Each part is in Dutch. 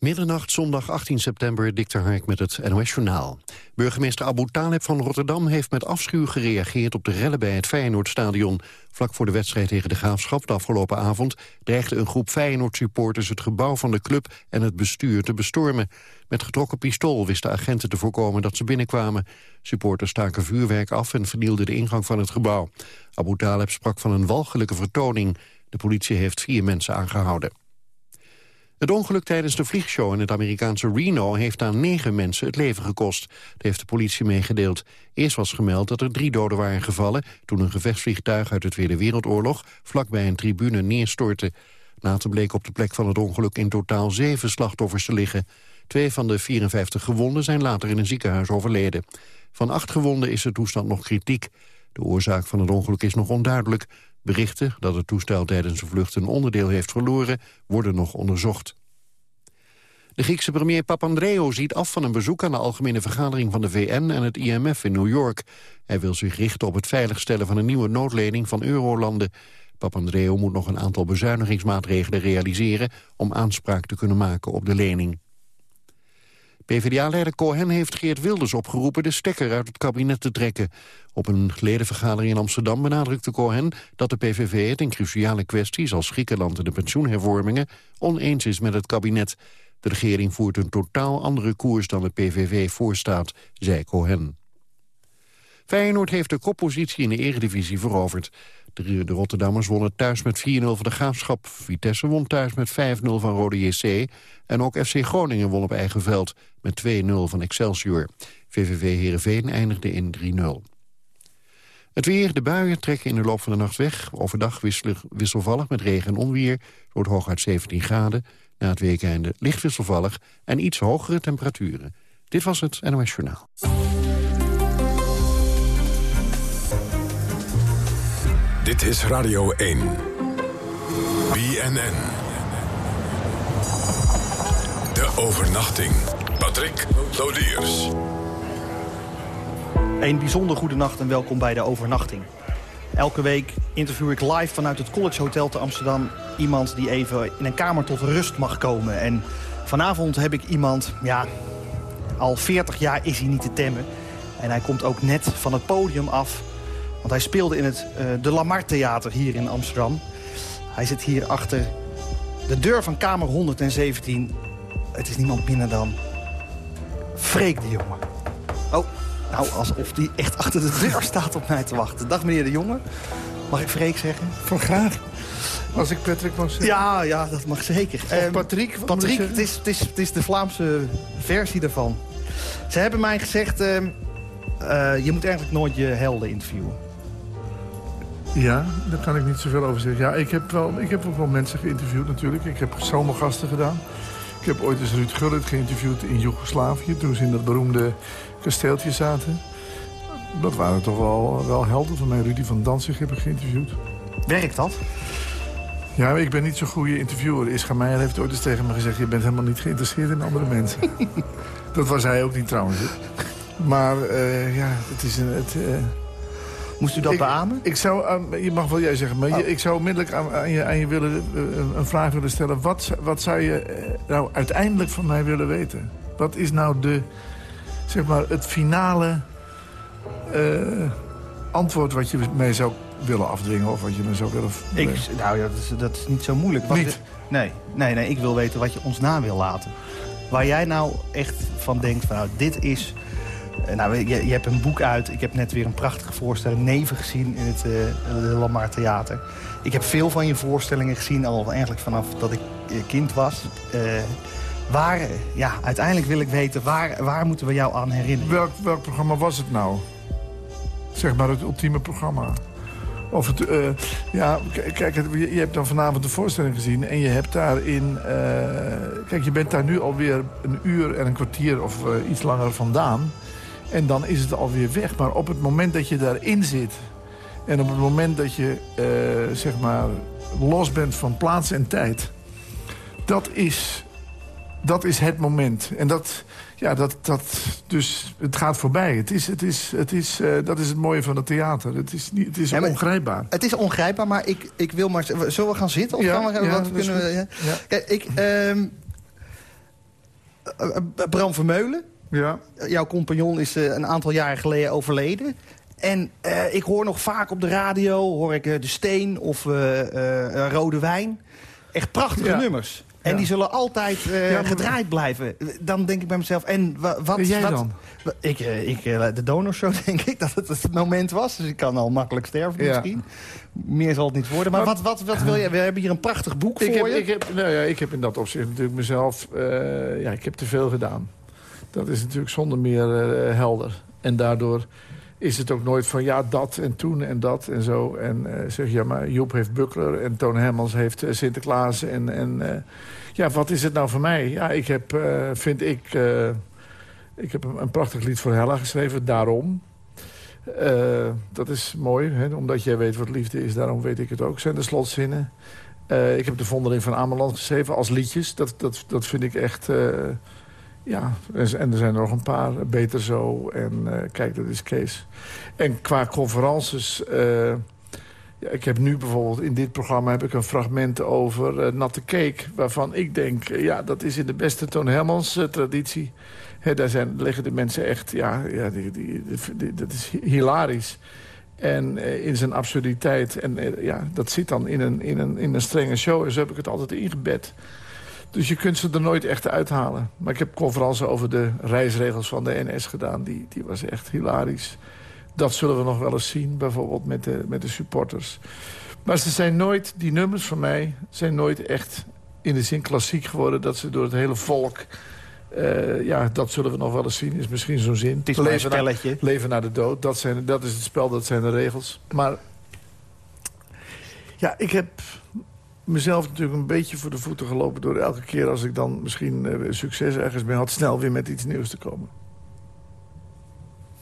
Middernacht, zondag 18 september, Dikter Hark met het NOS-journaal. Burgemeester Abu Taleb van Rotterdam heeft met afschuw gereageerd op de rellen bij het Feyenoordstadion. Vlak voor de wedstrijd tegen de Graafschap de afgelopen avond dreigde een groep Feyenoord-supporters het gebouw van de club en het bestuur te bestormen. Met getrokken pistool wisten agenten te voorkomen dat ze binnenkwamen. Supporters staken vuurwerk af en vernielden de ingang van het gebouw. Abu Taleb sprak van een walgelijke vertoning. De politie heeft vier mensen aangehouden. Het ongeluk tijdens de vliegshow in het Amerikaanse Reno heeft aan negen mensen het leven gekost. Dat heeft de politie meegedeeld. Eerst was gemeld dat er drie doden waren gevallen toen een gevechtsvliegtuig uit de Tweede Wereldoorlog vlakbij een tribune neerstortte. Later bleek op de plek van het ongeluk in totaal zeven slachtoffers te liggen. Twee van de 54 gewonden zijn later in een ziekenhuis overleden. Van acht gewonden is de toestand nog kritiek. De oorzaak van het ongeluk is nog onduidelijk. Berichten dat het toestel tijdens de vlucht een onderdeel heeft verloren... worden nog onderzocht. De Griekse premier Papandreou ziet af van een bezoek aan de Algemene Vergadering van de VN en het IMF in New York. Hij wil zich richten op het veiligstellen van een nieuwe noodlening van eurolanden. Papandreou moet nog een aantal bezuinigingsmaatregelen realiseren om aanspraak te kunnen maken op de lening. PvdA-leider Cohen heeft Geert Wilders opgeroepen de stekker uit het kabinet te trekken. Op een ledenvergadering in Amsterdam benadrukte Cohen dat de PVV het in cruciale kwesties als Griekenland en de pensioenhervormingen oneens is met het kabinet. De regering voert een totaal andere koers dan de PVV voorstaat, zei Cohen. Feyenoord heeft de koppositie in de eredivisie veroverd. De, Rotterdammers wonnen thuis met 4-0 van de Graafschap. Vitesse won thuis met 5-0 van Rode JC. En ook FC Groningen won op eigen veld met 2-0 van Excelsior. VVV Heerenveen eindigde in 3-0. Het weer, de buien trekken in de loop van de nacht weg. Overdag wisselvallig met regen en onweer. Het wordt hooguit 17 graden. Na het weekende licht wisselvallig en iets hogere temperaturen. Dit was het NOS Journaal. Dit is Radio 1. BNN. De overnachting. Patrick Lodiers. Een bijzonder goede nacht en welkom bij de overnachting. Elke week interview ik live vanuit het College Hotel te Amsterdam... iemand die even in een kamer tot rust mag komen. En vanavond heb ik iemand, ja, al 40 jaar is hij niet te temmen. En hij komt ook net van het podium af. Want hij speelde in het uh, De Lamar Theater hier in Amsterdam. Hij zit hier achter de deur van kamer 117. Het is niemand minder dan Freek de jongen. Oh, nou, alsof die echt achter de deur staat op mij te wachten. Dag meneer de Jonge. Mag ik Freek zeggen? Van graag. Als ik Patrick mag zeggen. Ja, ja, dat mag zeker. Um, Patrick? Patrick, het is, het, is, het is de Vlaamse versie daarvan. Ze hebben mij gezegd... Uh, uh, je moet eigenlijk nooit je helden interviewen. Ja, daar kan ik niet zoveel over zeggen. Ja, ik heb, wel, ik heb ook wel mensen geïnterviewd natuurlijk. Ik heb zomergasten gedaan. Ik heb ooit eens Ruud Gullit geïnterviewd in Joegoslavië... toen ze in dat beroemde kasteeltje zaten. Dat waren toch wel, wel helden van mij. Rudy van Danzig heb ik geïnterviewd. Werkt dat? Ja, ik ben niet zo'n goede interviewer. Ischa Meijer heeft ooit eens tegen me gezegd... je bent helemaal niet geïnteresseerd in andere mensen. dat was hij ook niet trouwens. Maar uh, ja, het is een... Het, uh, Moest u dat ik, beamen? Ik zou, je mag wel jij zeggen, maar je, oh. ik zou onmiddellijk aan, aan, je, aan je willen, uh, een vraag willen stellen. Wat, wat zou je nou uiteindelijk van mij willen weten? Wat is nou de, zeg maar, het finale uh, antwoord wat je mij zou willen afdwingen of wat je me zou willen... Ik, nou ja, dat is, dat is niet zo moeilijk. Wat niet? nee, nee, nee, ik wil weten wat je ons na wil laten. Waar jij nou echt van denkt, van, nou, dit is... Eh, nou, je, je hebt een boek uit. Ik heb net weer een prachtige voorstelling, Neven, gezien in het uh, Lamar Theater. Ik heb veel van je voorstellingen gezien, al eigenlijk vanaf dat ik kind was. Uh, Waar, ja, uiteindelijk wil ik weten, waar, waar moeten we jou aan herinneren? Welk, welk programma was het nou? Zeg maar het ultieme programma. Of het, ja, kijk, je hebt dan vanavond de voorstelling gezien... en je hebt daarin... Uh, kijk, je bent daar nu alweer een uur en een kwartier of iets langer vandaan. En dan is het alweer weg. Maar op het moment dat je daarin zit... en op het moment dat je, zeg maar, los bent van plaats en tijd... dat is dat is het moment. En dat, ja, dat, dat, dus het gaat voorbij. Het is, het is, het is, uh, dat is het mooie van het theater. Het is, niet, het is ja, ongrijpbaar. Het is ongrijpbaar, maar ik, ik wil maar... Zullen we gaan zitten? Of ja, gaan we, ja, wat kunnen we, ja. Kijk, ik... Um, Bram Vermeulen, Ja. jouw compagnon is een aantal jaren geleden overleden. En ik hoor nog vaak op de radio, hoor ik De Steen of Rode Wijn. Echt prachtige Ja. nummers. En Ja. die zullen altijd eh, Ja, gedraaid blijven. Dan denk ik bij mezelf, en wa- wat... Jij wat, dan? Ik, eh, ik, eh, de donorshow denk ik dat het het moment was. Dus ik kan al makkelijk sterven misschien. Meer zal het niet worden. Maar, Maar- wat, wat, wat wil je? We hebben hier een prachtig boek Ik voor heb, je. ik, heb, nou ja, ik heb in dat opzicht natuurlijk mezelf... eh, ja, ik heb te veel gedaan. Dat is natuurlijk zonder meer eh, helder. En daardoor is het ook nooit van ja, dat en toen en dat en zo. En eh, zeg ja, maar Joep heeft Buckler en Toon Hermans heeft eh, Sinterklaas. En, en ja, wat is het nou voor mij? Ja, ik heb, vind ik... ik heb een, prachtig lied voor Hella geschreven, daarom. Dat is mooi, hè, omdat jij weet wat liefde is. Daarom weet ik het ook, zijn de slotzinnen. Ik heb de Vondeling van Ameland geschreven als liedjes. Dat, dat, dat vind ik echt... ja, en er zijn er nog een paar. Beter zo. En eh, kijk, dat is Kees. En qua conferences... eh, ja, ik heb nu bijvoorbeeld in dit programma heb ik een fragment over eh, Natte Cake. Waarvan ik denk, ja, dat is in de beste Toon Hermans eh, traditie. Daar zijn, liggen de mensen echt, ja, ja die, die, dat is hilarisch. En in zijn absurditeit. En ja, dat zit dan in een, in, een, in een strenge show. En zo heb ik het altijd ingebed. Dus je kunt ze er nooit echt uithalen. Maar ik heb conferenties over de reisregels van de NS gedaan. Die, die was echt hilarisch. Dat zullen we nog wel eens zien, bijvoorbeeld met de, met de supporters. Maar ze zijn nooit, die nummers van mij... zijn nooit echt in de zin klassiek geworden... dat ze door het hele volk... eh, ja, dat zullen we nog wel eens zien, is misschien zo'n zin. Het is een Leven naar- spelletje. Leven naar de dood, dat, zijn, dat is het spel, dat zijn de regels. Maar ja, ik heb mezelf natuurlijk een beetje voor de voeten gelopen... door elke keer als ik dan misschien eh, succes ergens mee had... snel weer met iets nieuws te komen.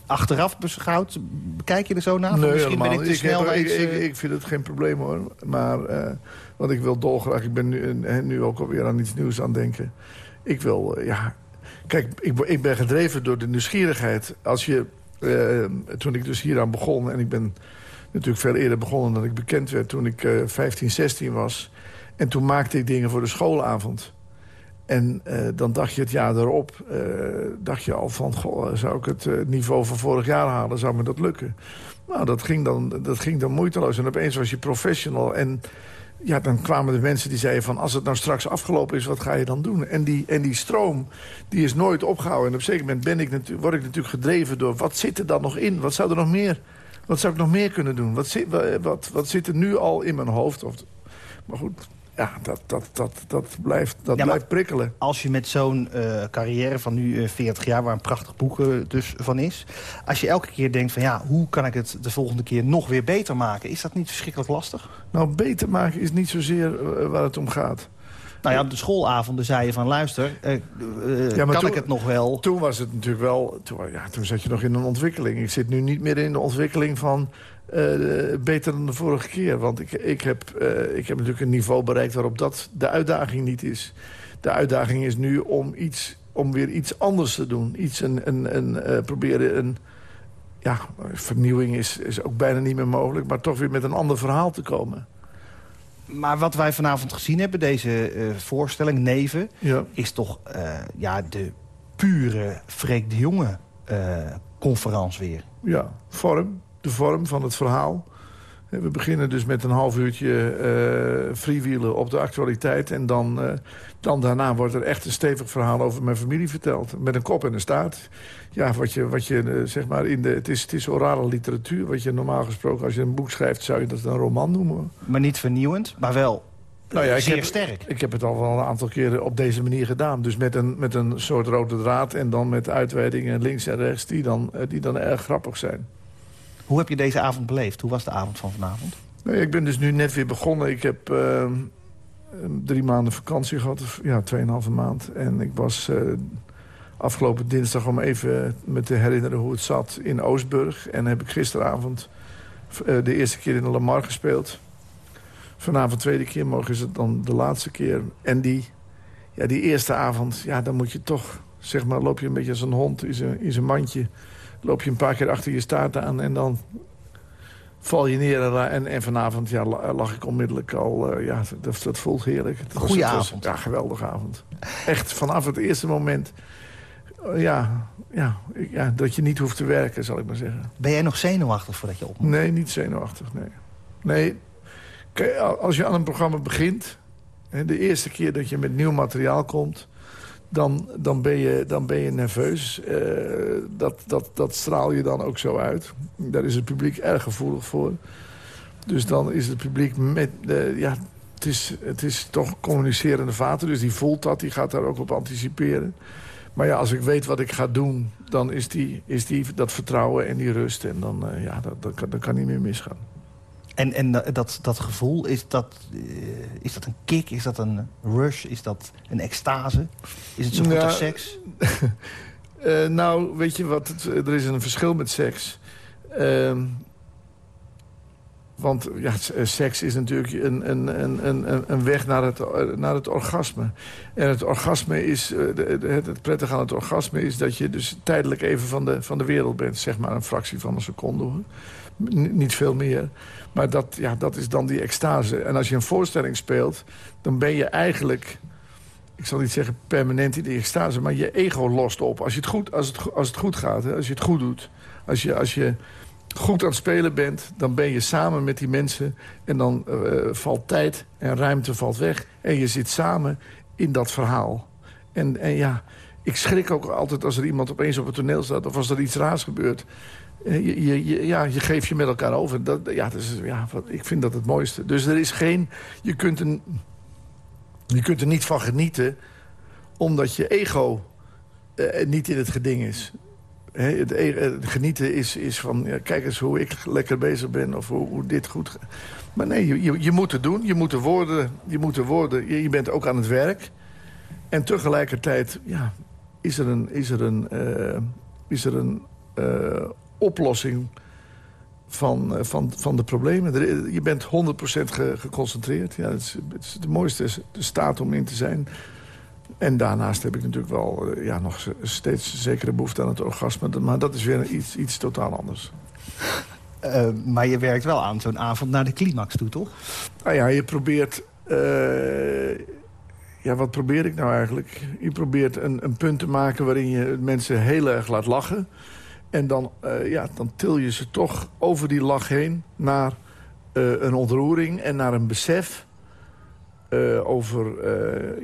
Achteraf beschouwd, bekijk je er zo naar? Van, misschien ben ik te Ik, snel heb- ik, eh, ik vind het geen probleem hoor. Maar, eh, want ik wil dolgraag... Ik ben nu, nu ook alweer aan iets nieuws aan denken. Ik wil, ja... Kijk, ik, ik ben gedreven door de nieuwsgierigheid. Als je, toen ik dus hieraan begon... en ik ben natuurlijk veel eerder begonnen dan ik bekend werd... toen ik eh 15, 16 was. En toen maakte ik dingen voor de schoolavond. En eh, dan dacht je het jaar erop, eh, dacht je al van... Goh, zou ik het eh, niveau van vorig jaar halen, zou me dat lukken? Nou, dat ging, dan, dat ging dan moeiteloos. En opeens was je professional. En ja, dan kwamen de mensen die zeiden van... als het nou straks afgelopen is, wat ga je dan doen? En die, en die stroom, die is nooit opgehouden. En op een zeker moment ben ik word ik natuurlijk gedreven door... wat zit er dan nog in? Wat zou er nog meer... Wat zou ik nog meer kunnen doen? Wat zit, wa- wat, wat zit er nu al in mijn hoofd? Of, maar goed, ja, dat, dat, dat, dat blijft, dat Ja, blijft prikkelen. als je met zo'n eh, carrière van nu eh, 40 jaar... waar een prachtig boek eh, dus van is... als je elke keer denkt van ja, hoe kan ik het de volgende keer nog weer beter maken... is dat niet verschrikkelijk lastig? Nou, beter maken is niet zozeer waar het om gaat. Nou ja, op de schoolavonden zei je van luister, Ja, kan toen- ik het nog wel? Toen was het natuurlijk wel... Toen, ja, toen zat je nog in een ontwikkeling. Ik zit nu niet meer in de ontwikkeling van... eh, beter dan de vorige keer. Want ik, ik, heb, eh, ik heb natuurlijk een niveau bereikt waarop dat de uitdaging niet is. De uitdaging is nu om, iets, om weer iets anders te doen. Iets een, een, een, eh, proberen een... Ja, vernieuwing is, is ook bijna niet meer mogelijk. Maar toch weer met een ander verhaal te komen. Maar wat wij vanavond gezien hebben, deze voorstelling, Neven... Ja. is toch ja, de pure Freek de Jonge conferentie weer. Ja, vorm. De vorm van het verhaal. We beginnen dus met een half uurtje freewheelen op de actualiteit. En dan, eh, dan daarna wordt er echt een stevig verhaal over mijn familie verteld. Met een kop en een staart. Ja, wat je, wat je eh, zeg maar in de... Het is, het is orale literatuur. Wat je normaal gesproken, als je een boek schrijft... zou je dat een roman noemen. Maar niet vernieuwend, maar wel Nou ja, ik zeer heb- sterk. Ik heb het al wel een aantal keren op deze manier gedaan. Dus met een, met een soort rode draad en dan met uitweidingen links en rechts... die dan, die dan erg grappig zijn. Hoe heb je deze avond beleefd? Hoe was de avond van vanavond? Nee, ik ben dus nu net weer begonnen. Ik heb eh, drie maanden vakantie gehad. Ja, tweeënhalve maand. En ik was eh, afgelopen dinsdag om even me te herinneren hoe het zat in Oostburg. En heb ik gisteravond eh, de eerste keer in de Lamar gespeeld. Vanavond tweede keer, morgen is het dan de laatste keer. En die, ja, die eerste avond, ja, dan moet je toch... Zeg maar, loop je een beetje als een hond in zijn mandje. Loop je een paar keer achter je staart aan en dan val je neer en, en, vanavond ja, lag ik onmiddellijk al. ja, dat, dat voelt heerlijk. Het Goeie avond. ja, geweldige avond. Echt vanaf het eerste moment ja, ja, ja, dat je niet hoeft te werken, zal ik maar zeggen. Ben jij nog zenuwachtig voordat je op moet? Nee, niet zenuwachtig, nee. Nee, als je aan een programma begint... de eerste keer dat je met nieuw materiaal komt... dan, dan, ben, je, dan ben je nerveus. Uh, dat, dat, dat straal je dan ook zo uit. Daar is het publiek erg gevoelig voor. Dus dan is het publiek met... Uh, ja, het is, het is toch communicerende vaten, dus die voelt dat. Die gaat daar ook op anticiperen. Maar ja, als ik weet wat ik ga doen, dan is, die, is die, dat vertrouwen en die rust. En dan, uh, ja, dat, dat, kan, dat kan niet meer misgaan. En, en dat, dat gevoel, is dat, uh, is dat een kick? Is dat een rush? Is dat een extase? Is het zo goed als seks? uh, nou, weet je wat? Het, er is een verschil met seks. Ehm, want ja, eh, seks is natuurlijk een, een, een, een, weg naar het, eh, naar het orgasme. En het orgasme is, eh, het prettige aan het orgasme is dat je dus tijdelijk even van de, van de wereld bent. Zeg maar een fractie van een seconde. Niet veel meer. Maar dat, ja, dat is dan die extase. En als je een voorstelling speelt, dan ben je eigenlijk... Ik zal niet zeggen permanent in die extase, maar je ego lost op. Als, je het, goed, als, het, als het goed gaat, hè, als je het goed doet. Als je, als je goed aan het spelen bent... dan ben je samen met die mensen en dan uh, valt tijd en ruimte valt weg. En je zit samen in dat verhaal. En, en ja, ik schrik ook altijd als er iemand opeens op het toneel staat... of als er iets raars gebeurt. Eh, je, ja, je geeft je met elkaar over. Dat, ja, dat ja, ik vind dat het mooiste. Dus er is geen... Je kunt, een, je kunt er niet van genieten... omdat je ego uh, niet in het geding is. E- het, genieten is, is van, kijk eens hoe ik lekker bezig ben of hoe, hoe dit goed. Maar nee, je, je, moet het doen, je moet de woorden, je, moet de woorden je, bent ook aan het werk. En tegelijkertijd ja, is er een, is er een, is er een oplossing van, uh, van, van de problemen. Je bent 100% ge, geconcentreerd. Ja, het, is, het is de mooiste staat om in te zijn. En daarnaast heb ik natuurlijk wel uh, ja, nog steeds zekere behoefte aan het orgasme. Maar dat is weer iets, iets totaal anders. Uh, maar je werkt wel aan zo'n avond naar de climax toe, toch? Nou ja, je probeert... Uh, ja, wat probeer ik nou eigenlijk? Je probeert een, een punt te maken waarin je mensen heel erg laat lachen. En dan, ja, dan til je ze toch over die lach heen naar een ontroering en naar een besef... over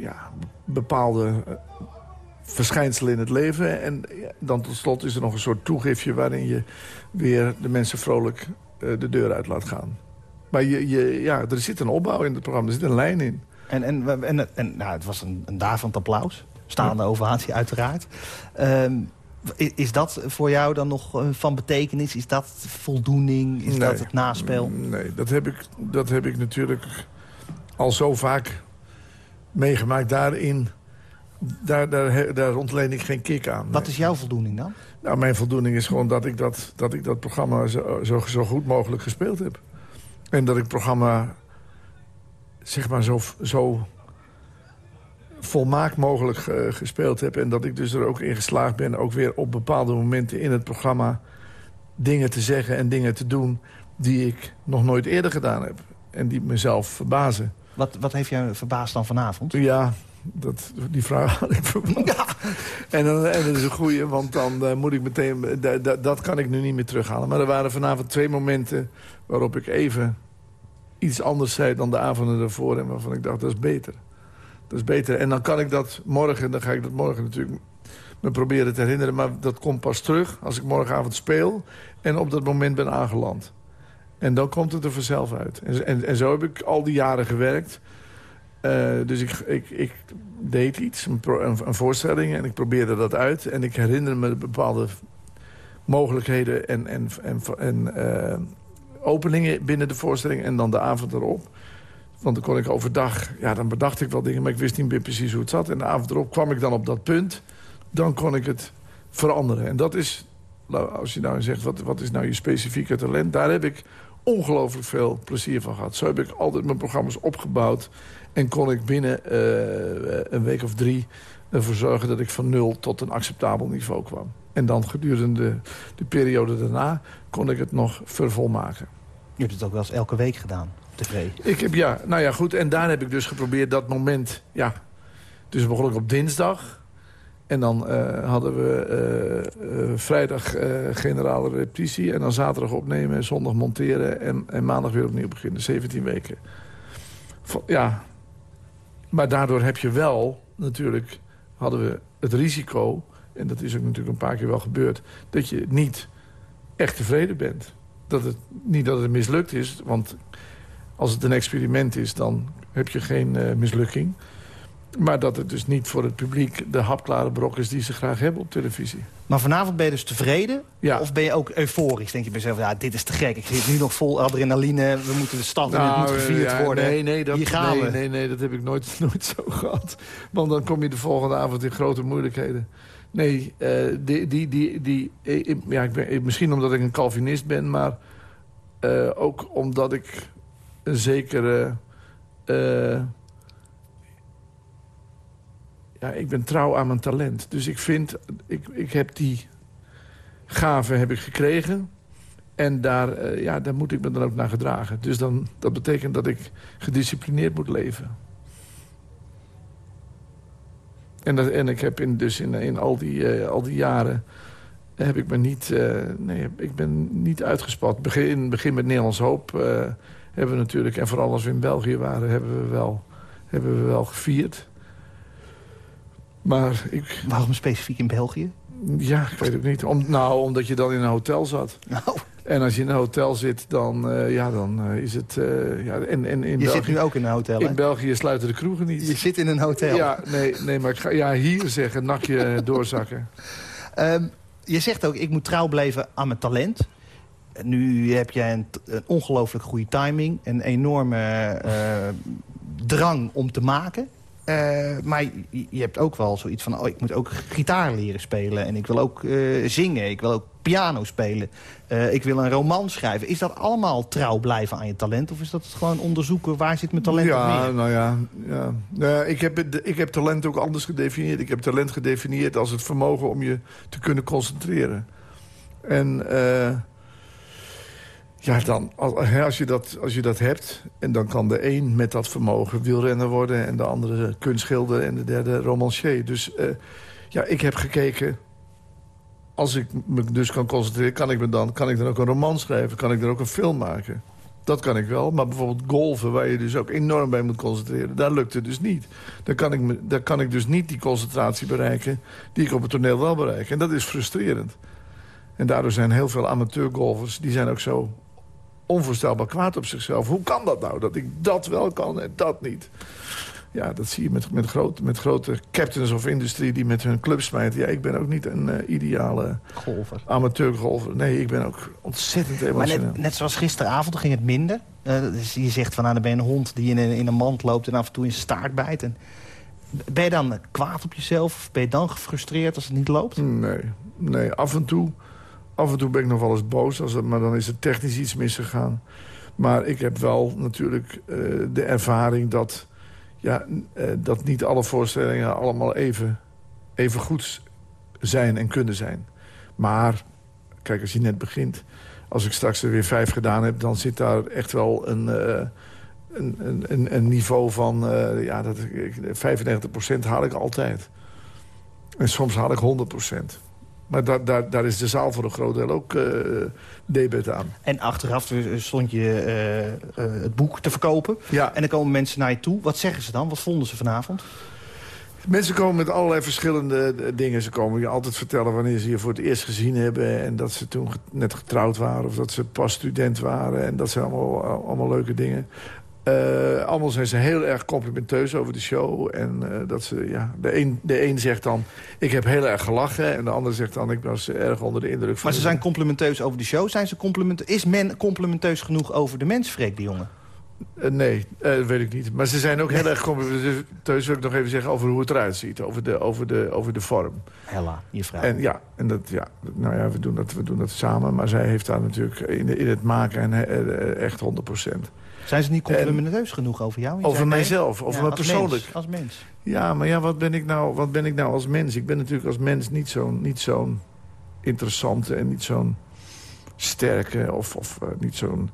ja, bepaalde eh, verschijnselen in het leven. En dan tot slot is er nog een soort toegifje... waarin je weer de mensen vrolijk eh, de deur uit laat gaan. Maar je, je, ja, er zit een opbouw in het programma, er zit een lijn in. En, en, en, en nou, het was een, een davend applaus. Staande ovatie uiteraard. Um, is dat voor jou dan nog eh, van betekenis? Is dat voldoening? Is nee, dat het naspel? Nee, dat heb, ik, dat heb ik natuurlijk al zo vaak meegemaakt. Daarin, daar, daar, daar ontleen ik geen kick aan. Wat is jouw voldoening dan? Nou, mijn voldoening is gewoon dat ik dat, dat, ik dat programma zo, zo, zo goed mogelijk gespeeld heb. En dat ik het programma, zeg maar, zo, zo volmaakt mogelijk gespeeld heb. En dat ik dus er ook in geslaagd ben... ook weer op bepaalde momenten in het programma... dingen te zeggen en dingen te doen... die ik nog nooit eerder gedaan heb. En die mezelf verbazen. Wat, wat heeft jou verbaasd dan vanavond? Ja, dat, die vraag had ik verwacht. Ja. En, dan, en dat is een goeie, want dan uh, moet ik meteen... Dat kan ik nu niet meer terughalen. Maar er waren vanavond twee momenten waarop ik even iets anders zei dan de avonden daarvoor. En waarvan ik dacht, dat is beter. Is beter. En dan kan ik dat morgen, dan ga ik dat morgen natuurlijk me proberen te herinneren. Maar dat komt pas terug als ik morgenavond speel en op dat moment ben aangeland. En dan komt het er vanzelf uit. En, en, zo heb ik al die jaren gewerkt. Uh, dus ik, ik, ik, deed iets, een, een, voorstelling, en ik probeerde dat uit. En ik herinner me bepaalde mogelijkheden en, en, uh, openingen binnen de voorstelling. En dan de avond erop. Want dan kon ik overdag, ja, dan bedacht ik wel dingen... maar ik wist niet meer precies hoe het zat. En de avond erop kwam ik dan op dat punt. Dan kon ik het veranderen. En dat is, nou, als je nou zegt, wat, wat is nou je specifieke talent? Daar heb ik ongelooflijk veel plezier van gehad. Zo heb ik altijd mijn programma's opgebouwd. En kon ik binnen uh, een week of drie ervoor zorgen dat ik van nul tot een acceptabel niveau kwam. En dan gedurende de periode daarna kon ik het nog vervolmaken. Je hebt het ook wel eens elke week gedaan, tv. Ik heb, ja, nou ja, goed. En daar heb ik dus geprobeerd dat moment... Ja, dus begon ik op dinsdag. En dan uh, hadden we uh, uh, vrijdag generale repetitie. En dan zaterdag opnemen, zondag monteren. En, en maandag weer opnieuw beginnen. 17 weken. Ja. Maar daardoor heb je wel natuurlijk... hadden we het risico... en dat is ook natuurlijk een paar keer wel gebeurd... dat je niet echt tevreden bent. Dat het, niet dat het mislukt is, want als het een experiment is... dan heb je geen mislukking. Maar dat het dus niet voor het publiek de hapklare brok is die ze graag hebben op televisie. Maar vanavond ben je dus tevreden? Ja. Of ben je ook euforisch? Denk je bij jezelf, ja, dit is te gek. Ik zit nu nog vol adrenaline. We moeten de stad nou, en het moet gevierd ja, worden. Nee, nee, dat, Hier gaan nee, nee, nee, dat heb ik nooit, nooit zo gehad. Want dan kom je de volgende avond in grote moeilijkheden. Nee, uh, die, die, die, die, ja, ik ben, misschien omdat ik een Calvinist ben... maar uh, ook omdat ik een zekere... Uh, ja, ik ben trouw aan mijn talent. Dus ik vind, ik, ik heb die gave heb ik gekregen. En daar, uh, ja, daar moet ik me dan ook naar gedragen. Dus dan, dat betekent dat ik gedisciplineerd moet leven. En, dat, en ik heb in, dus in, in al, die, uh, al die jaren... heb ik me niet, nee, ik ben niet uitgespat. Begin, begin met Nederlands Hoop hebben we natuurlijk... en vooral als we in België waren, hebben we wel, hebben we wel gevierd... Maar ik... Waarom specifiek in België? Ja, ik weet het niet. Om, nou, omdat je dan in een hotel zat. Nou. En als je in een hotel zit, dan, uh, ja, dan uh, is het... Uh, ja, en, en in je België, zit nu ook in een hotel, In België sluiten de kroegen niet. Je zit in een hotel. Ja, nee, nee maar ik ga ja, hier zeggen, nakje doorzakken. Um, je zegt ook, ik moet trouw blijven aan mijn talent. Nu heb jij een, een ongelooflijk goede timing. Een enorme drang om te maken. Uh, maar je, je, hebt ook wel zoiets van... Oh, ik moet ook gitaar leren spelen. En ik wil ook uh, zingen. Ik wil ook piano spelen. Ik wil een roman schrijven. Is dat allemaal trouw blijven aan je talent? Of is dat gewoon onderzoeken waar zit mijn talent ja, meer? Nou ja, ja. Nou, ik, heb, ik heb talent ook anders gedefinieerd. Ik heb talent gedefinieerd als het vermogen om je te kunnen concentreren. En... Ja, dan, als, je dat, als je dat hebt... en dan kan de een met dat vermogen wielrenner worden... en de andere kunstschilder en de derde romancier. Dus uh, ja, ik heb gekeken... als ik me dus kan concentreren... Kan ik, me dan, kan ik dan ook een roman schrijven? Kan ik dan ook een film maken? Dat kan ik wel, maar bijvoorbeeld golven... waar je dus ook enorm bij moet concentreren... daar lukt het dus niet. Dan kan ik, daar kan ik dus niet die concentratie bereiken... die ik op het toneel wel bereik. En dat is frustrerend. En daardoor zijn heel veel amateurgolfers... die zijn ook zo onvoorstelbaar kwaad op zichzelf. Hoe kan dat nou, dat ik dat wel kan en dat niet? Ja, dat zie je met, met, grote, met grote captains of industrie die met hun club smijten. Ja, ik ben ook niet een uh, ideale golfer. amateurgolfer. Nee, ik ben ook ontzettend emotioneel. Maar net, net zoals gisteravond ging het minder. Uh, dus je zegt van, nou, dan ben je een hond die in een, in een mand loopt... en af en toe in zijn staart bijt. En ben je dan kwaad op jezelf? Of ben je dan gefrustreerd als het niet loopt? Nee, nee af en toe Af en toe ben ik nog wel eens boos, als het, maar dan is er technisch iets misgegaan. Maar ik heb wel natuurlijk uh, de ervaring dat, ja, uh, dat niet alle voorstellingen allemaal even, even goed zijn en kunnen zijn. Maar, kijk, als je net begint... als ik straks er weer vijf gedaan heb... dan zit daar echt wel een, uh, een, een, een, niveau van... ja, dat, 95% haal ik altijd. En soms haal ik 100%. Maar daar, daar, daar is de zaal voor een groot deel ook uh, debet aan. En achteraf stond je uh, uh, het boek te verkopen. Ja. En dan komen mensen naar je toe. Wat zeggen ze dan? Wat vonden ze vanavond? Mensen komen met allerlei verschillende dingen. Ze komen je altijd vertellen wanneer ze je voor het eerst gezien hebben... en dat ze toen net getrouwd waren of dat ze pas student waren. En dat zijn allemaal, allemaal leuke dingen. Uh, allemaal zijn ze heel erg complimenteus over de show. En uh, dat ze, ja, de een, de een zegt dan, ik heb heel erg gelachen. En de ander zegt dan, ik was erg onder de indruk van... Maar ze zijn complimenteus over de show. Zijn ze compliment is men complimenteus genoeg over de mens, Freek de jongen? Uh, nee, dat weet ik niet. Maar ze zijn ook heel erg complimenteus, wil ik nog even zeggen, over hoe het eruit ziet. Over de, over de, over de vorm. Hella, je vrouw. En ja, en dat, ja, nou ja we, doen dat, we doen dat samen. Maar zij heeft daar natuurlijk in, in het maken en, echt 100 procent. Zijn ze niet complimenteus genoeg over jou? Over mijzelf, over ja, persoonlijk. Mens, als mens. Ja, maar ja, wat ben ik nou, wat ben ik nou als mens? Ik ben natuurlijk als mens niet zo'n niet zo'n interessante en niet zo'n sterke... of, of uh, niet zo'n...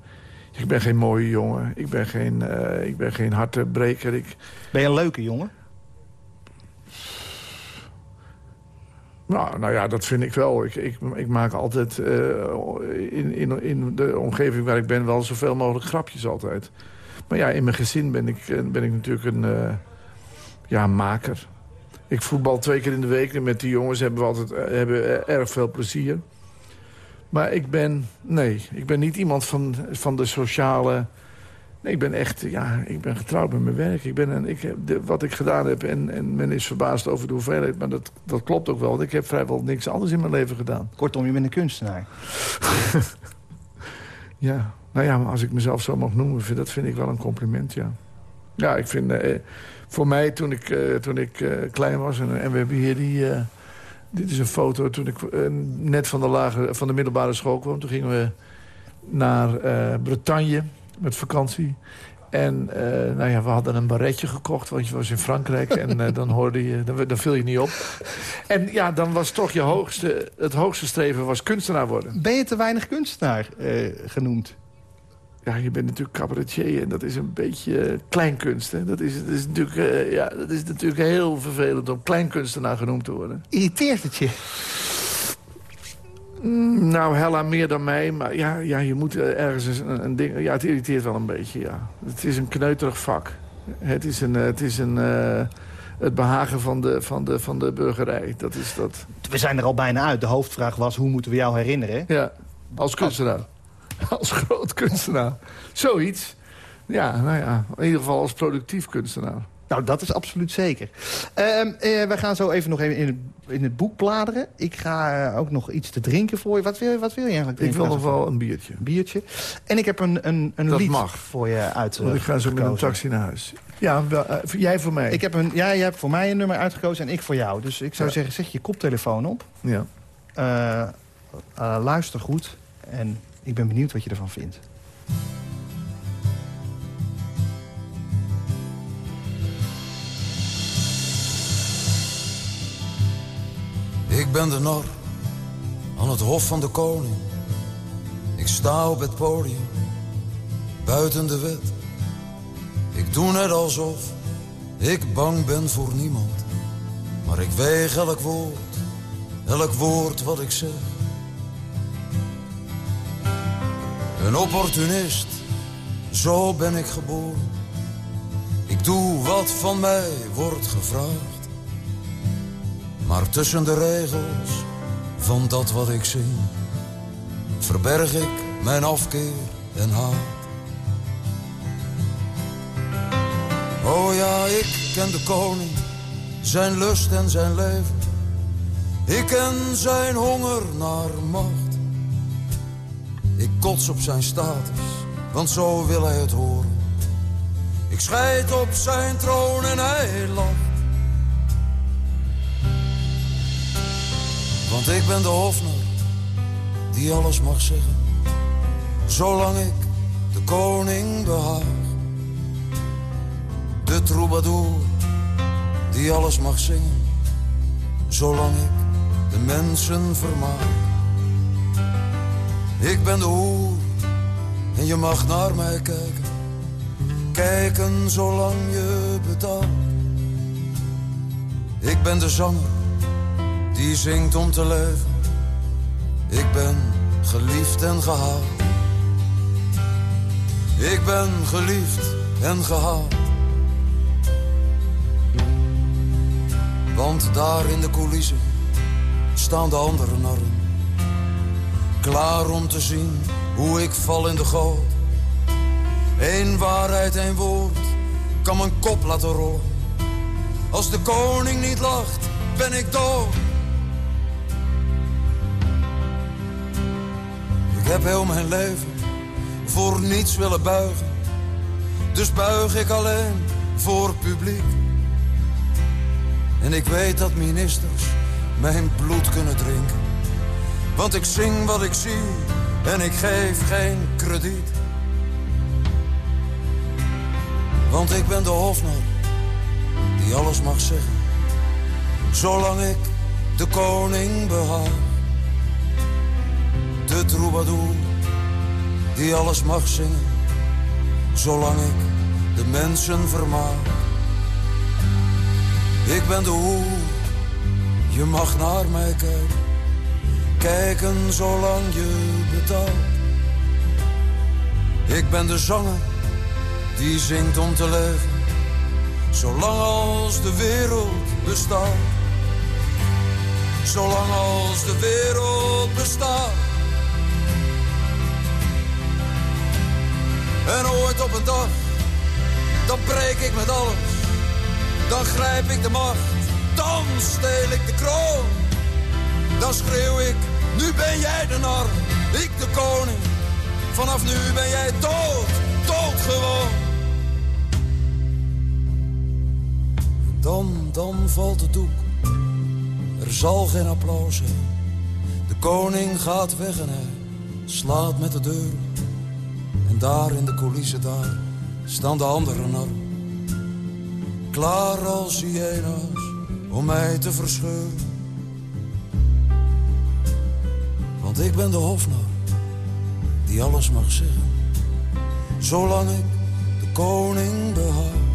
Ik ben geen mooie jongen. Ik ben geen, uh, ik ben geen hartebreker. Ik... Ben je een leuke jongen? Nou, nou ja, dat vind ik wel. Ik, ik, ik maak altijd uh, in, in, in de omgeving waar ik ben... wel zoveel mogelijk grapjes altijd. Maar ja, in mijn gezin ben ik, ben ik natuurlijk een uh, ja, maker. Ik voetbal twee keer in de week en met die jongens hebben we altijd hebben erg veel plezier. Maar ik ben, nee, ik ben niet iemand van, van de sociale... Nee, ik ben echt, ja, ik ben getrouwd met mijn werk. Ik ben een, ik, de, wat ik gedaan heb, en, en men is verbaasd over de hoeveelheid... maar dat, dat klopt ook wel, want ik heb vrijwel niks anders in mijn leven gedaan. Kortom, je bent een kunstenaar. ja, nou ja, maar als ik mezelf zo mag noemen, dat vind ik wel een compliment, ja. Ja, ik vind, eh, voor mij toen ik, eh, toen ik eh, klein was, en, en we hebben hier die... Dit is een foto toen ik net van de, lage, van de middelbare school kwam. Toen gingen we naar Bretagne met vakantie. En uh, nou ja, we hadden een baretje gekocht, want je was in Frankrijk. en dan, hoorde je, dan, dan viel je niet op. En ja, dan was toch je hoogste, het hoogste streven was kunstenaar worden. Ben je te weinig kunstenaar genoemd? ja, je bent natuurlijk cabaretier en dat is een beetje kleinkunst. Hè? Dat, is, dat, is natuurlijk, ja, dat is natuurlijk heel vervelend om kleinkunstenaar genoemd te worden. Irriteert het je? Nou, hella meer dan mij. Maar ja, ja je moet ergens een, een, ding... Ja, het irriteert wel een beetje, ja. Het is een kneuterig vak. Het is een... Het is een uh, het behagen van de, van, de, van de burgerij. Dat is dat. We zijn er al bijna uit. De hoofdvraag was, hoe moeten we jou herinneren? Ja, als kunstenaar. als groot kunstenaar. Zoiets. Ja, nou ja, in ieder geval als productief kunstenaar. Nou, dat is absoluut zeker. Uh, uh, we gaan zo even nog even in het, in het boek bladeren. Ik ga uh, ook nog iets te drinken voor je. Wat wil, wat wil je eigenlijk drinken? Ik wil nog wel een biertje. Een biertje. En ik heb een, een, een dat lied mag. voor je uit. Want ik ga zo met een taxi naar huis. Ja, wel, jij voor mij. Ik heb een, ja, jij hebt voor mij een nummer uitgekozen en ik voor jou. Dus ik zou ja. zeggen, zet je koptelefoon op. Ja. luister goed en ik ben benieuwd wat je ervan vindt. Ik ben de nar aan het hof van de koning. Ik sta op het podium, buiten de wet. Ik doe net alsof ik bang ben voor niemand. Maar ik weeg elk woord, elk woord wat ik zeg. Een opportunist, zo ben ik geboren. Ik doe wat van mij wordt gevraagd. Maar tussen de regels van dat wat ik zing, verberg ik mijn afkeer en haat. Oh ja, ik ken de koning, zijn lust en zijn leven. Ik ken zijn honger naar macht. Ik kots op zijn status, want zo wil hij het horen. Ik scheid op zijn troon en hij lacht. Want ik ben de hofnar die alles mag zeggen. Zolang ik de koning behaag. De troubadour die alles mag zingen. Zolang ik de mensen vermaak. Ik ben de hoer en je mag naar mij kijken. Kijken zolang je betaalt. Ik ben de zanger die zingt om te leven. Ik ben geliefd en gehaald. Ik ben geliefd en gehaald. Want daar in de coulissen staan de andere narren. Klaar om te zien hoe ik val in de goot. Eén waarheid, één woord, kan mijn kop laten rollen. Als de koning niet lacht, ben ik dood. Heb heel mijn leven voor niets willen buigen. Dus buig ik alleen voor publiek. En ik weet dat ministers mijn bloed kunnen drinken. Want ik zing wat ik zie en ik geef geen krediet. Want ik ben de hofnar die alles mag zeggen. Zolang ik de koning behaag. De troubadour die alles mag zingen. zolang ik de mensen vermaak. Ik ben de hoer, je mag naar mij kijken. Kijken zolang je betaalt. Ik ben de zanger die zingt om te leven. Zolang als de wereld bestaat. Zolang als de wereld bestaat. En ooit op een dag, dan breek ik met alles. Dan grijp ik de macht, dan steel ik de kroon. Dan schreeuw ik, nu ben jij de nar, ik de koning. Vanaf nu ben jij dood, dood gewoon. Dan, dan valt het doek. Er zal geen applaus zijn. De koning gaat weg en hij slaat met de deur. Daar in de coulissen daar staan de andere narren. Klaar als hyena's om mij te verscheuren. Want ik ben de hofnar die alles mag zeggen. Zolang ik de koning behaag.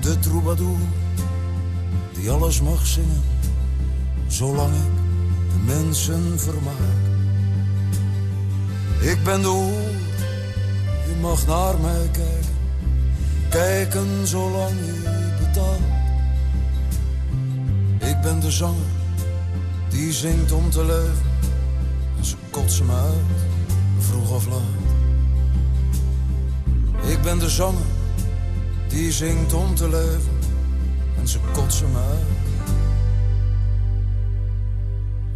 De troubadour die alles mag zingen. Zolang ik de mensen vermaak. Ik ben de hoer, je mag naar mij kijken. Kijken zolang je betaalt. Ik ben de zanger, die zingt om te leven. En ze kotsen me uit, vroeg of laat. Ik ben de zanger, die zingt om te leven. En ze kotsen me uit,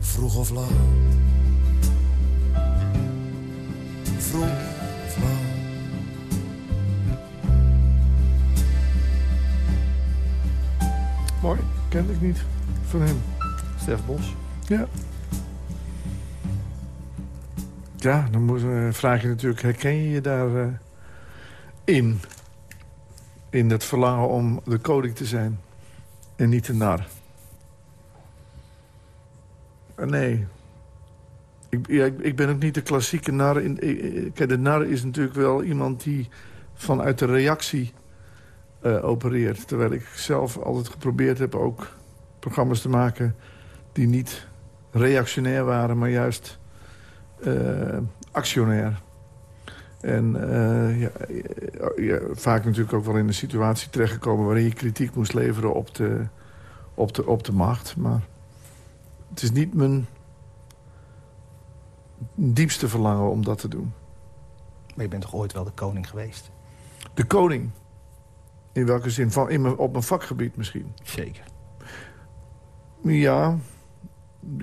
vroeg of laat. Vroeg. Mooi, kende ik niet. Van hem. Stef Bos. Ja. Ja, dan moet, eh, vraag je natuurlijk, herken je je daar eh, in? In het verlangen om de koning te zijn. En niet de nar. Eh, nee. Ik, ik, ik ben ook niet de klassieke nar. Eh, eh, kijk, de nar is natuurlijk wel iemand die vanuit de reactie eh, opereert. Terwijl ik zelf altijd geprobeerd heb ook programma's te maken... die niet reactionair waren, maar juist eh, actionair. En ja, ja, vaak natuurlijk ook wel in een situatie terechtgekomen... waarin je kritiek moest leveren op de, op de, op de macht. Maar het is niet mijn diepste verlangen om dat te doen. Maar je bent toch ooit wel de koning geweest? De koning. In welke zin? Van, in mijn, op mijn vakgebied misschien. Zeker. Ja,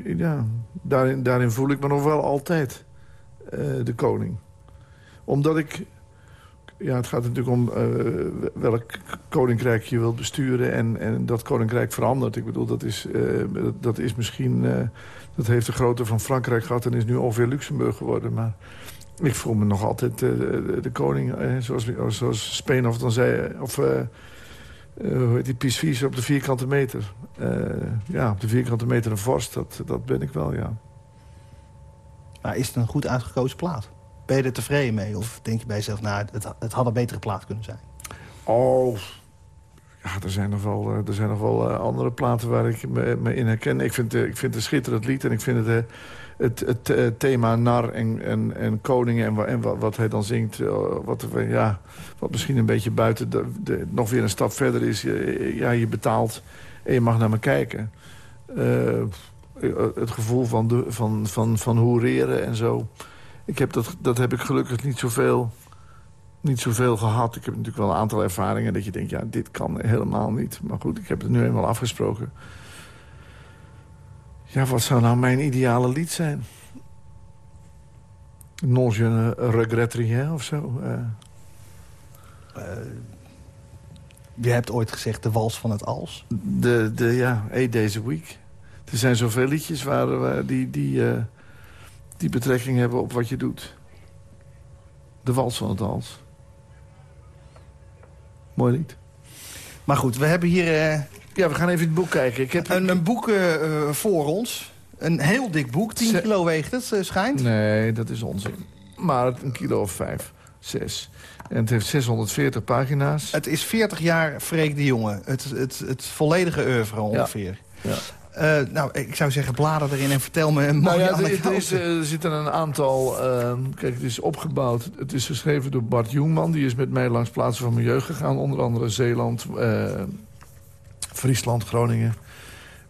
ja daarin, daarin voel ik me nog wel altijd eh, de koning. Omdat ik... Ja, het gaat natuurlijk om eh, welk koninkrijk je wilt besturen... En, en dat koninkrijk verandert. Ik bedoel, dat is, eh, dat, is misschien... eh, dat heeft de grootte van Frankrijk gehad en is nu ongeveer Luxemburg geworden. Maar ik voel me nog altijd de, de koning, zoals, zoals Speenhoff dan zei... Of, hoe heet die, Pies op de vierkante meter. Ja, op de vierkante meter een vorst, dat, dat ben ik wel, ja. Maar is het een goed uitgekozen plaat? Ben je er tevreden mee? Of denk je bij jezelf, nou, het, het had een betere plaat kunnen zijn? Oh, ja, er zijn nog wel, eh, er zijn nog wel eh, andere platen waar ik me, me in herken. Ik vind, eh, ik vind het een schitterend lied en ik vind het, het, het thema nar en, en, en koningen en, en wa- wat hij dan zingt... wat, ja, wat misschien een beetje buiten de, nog weer een stap verder is. Je- ja, je betaalt en je mag naar me kijken. Het gevoel van, de, van, van, van hoereren en zo. Ik heb dat, dat heb ik gelukkig niet zoveel niet zoveel gehad. Ik heb natuurlijk wel een aantal ervaringen dat je denkt... ja, dit kan helemaal niet. Maar goed, ik heb het nu eenmaal afgesproken. Ja, wat zou nou mijn ideale lied zijn? Non je ne regrette rien of zo. eh. Je hebt ooit gezegd de wals van het als. de, de, ja, Eight Days a Week. Er zijn zoveel liedjes waar, waar die, die, eh, die betrekking hebben op wat je doet. De wals van het als. Mooi lied. Maar goed, we hebben hier eh, Ja, we gaan even het boek kijken. Ik heb... een, een boek eh, eh, voor ons. Een heel dik boek, 10 Ze- kilo weegt het, schijnt. Nee, dat is onzin. Maar een kilo of vijf. Zes. En het heeft 640 pagina's. Het is 40 jaar Freek de Jonge. Het, het, het volledige oeuvre ongeveer. Ja. Uh, nou, ik zou zeggen, blader erin en vertel me een mooie nou ja, er, is, er zitten een aantal... Uh, kijk, het is opgebouwd. Het is geschreven door Bart Jongman. Die is met mij langs plaatsen van mijn jeugd gegaan. Onder andere Zeeland, uh, Friesland, Groningen.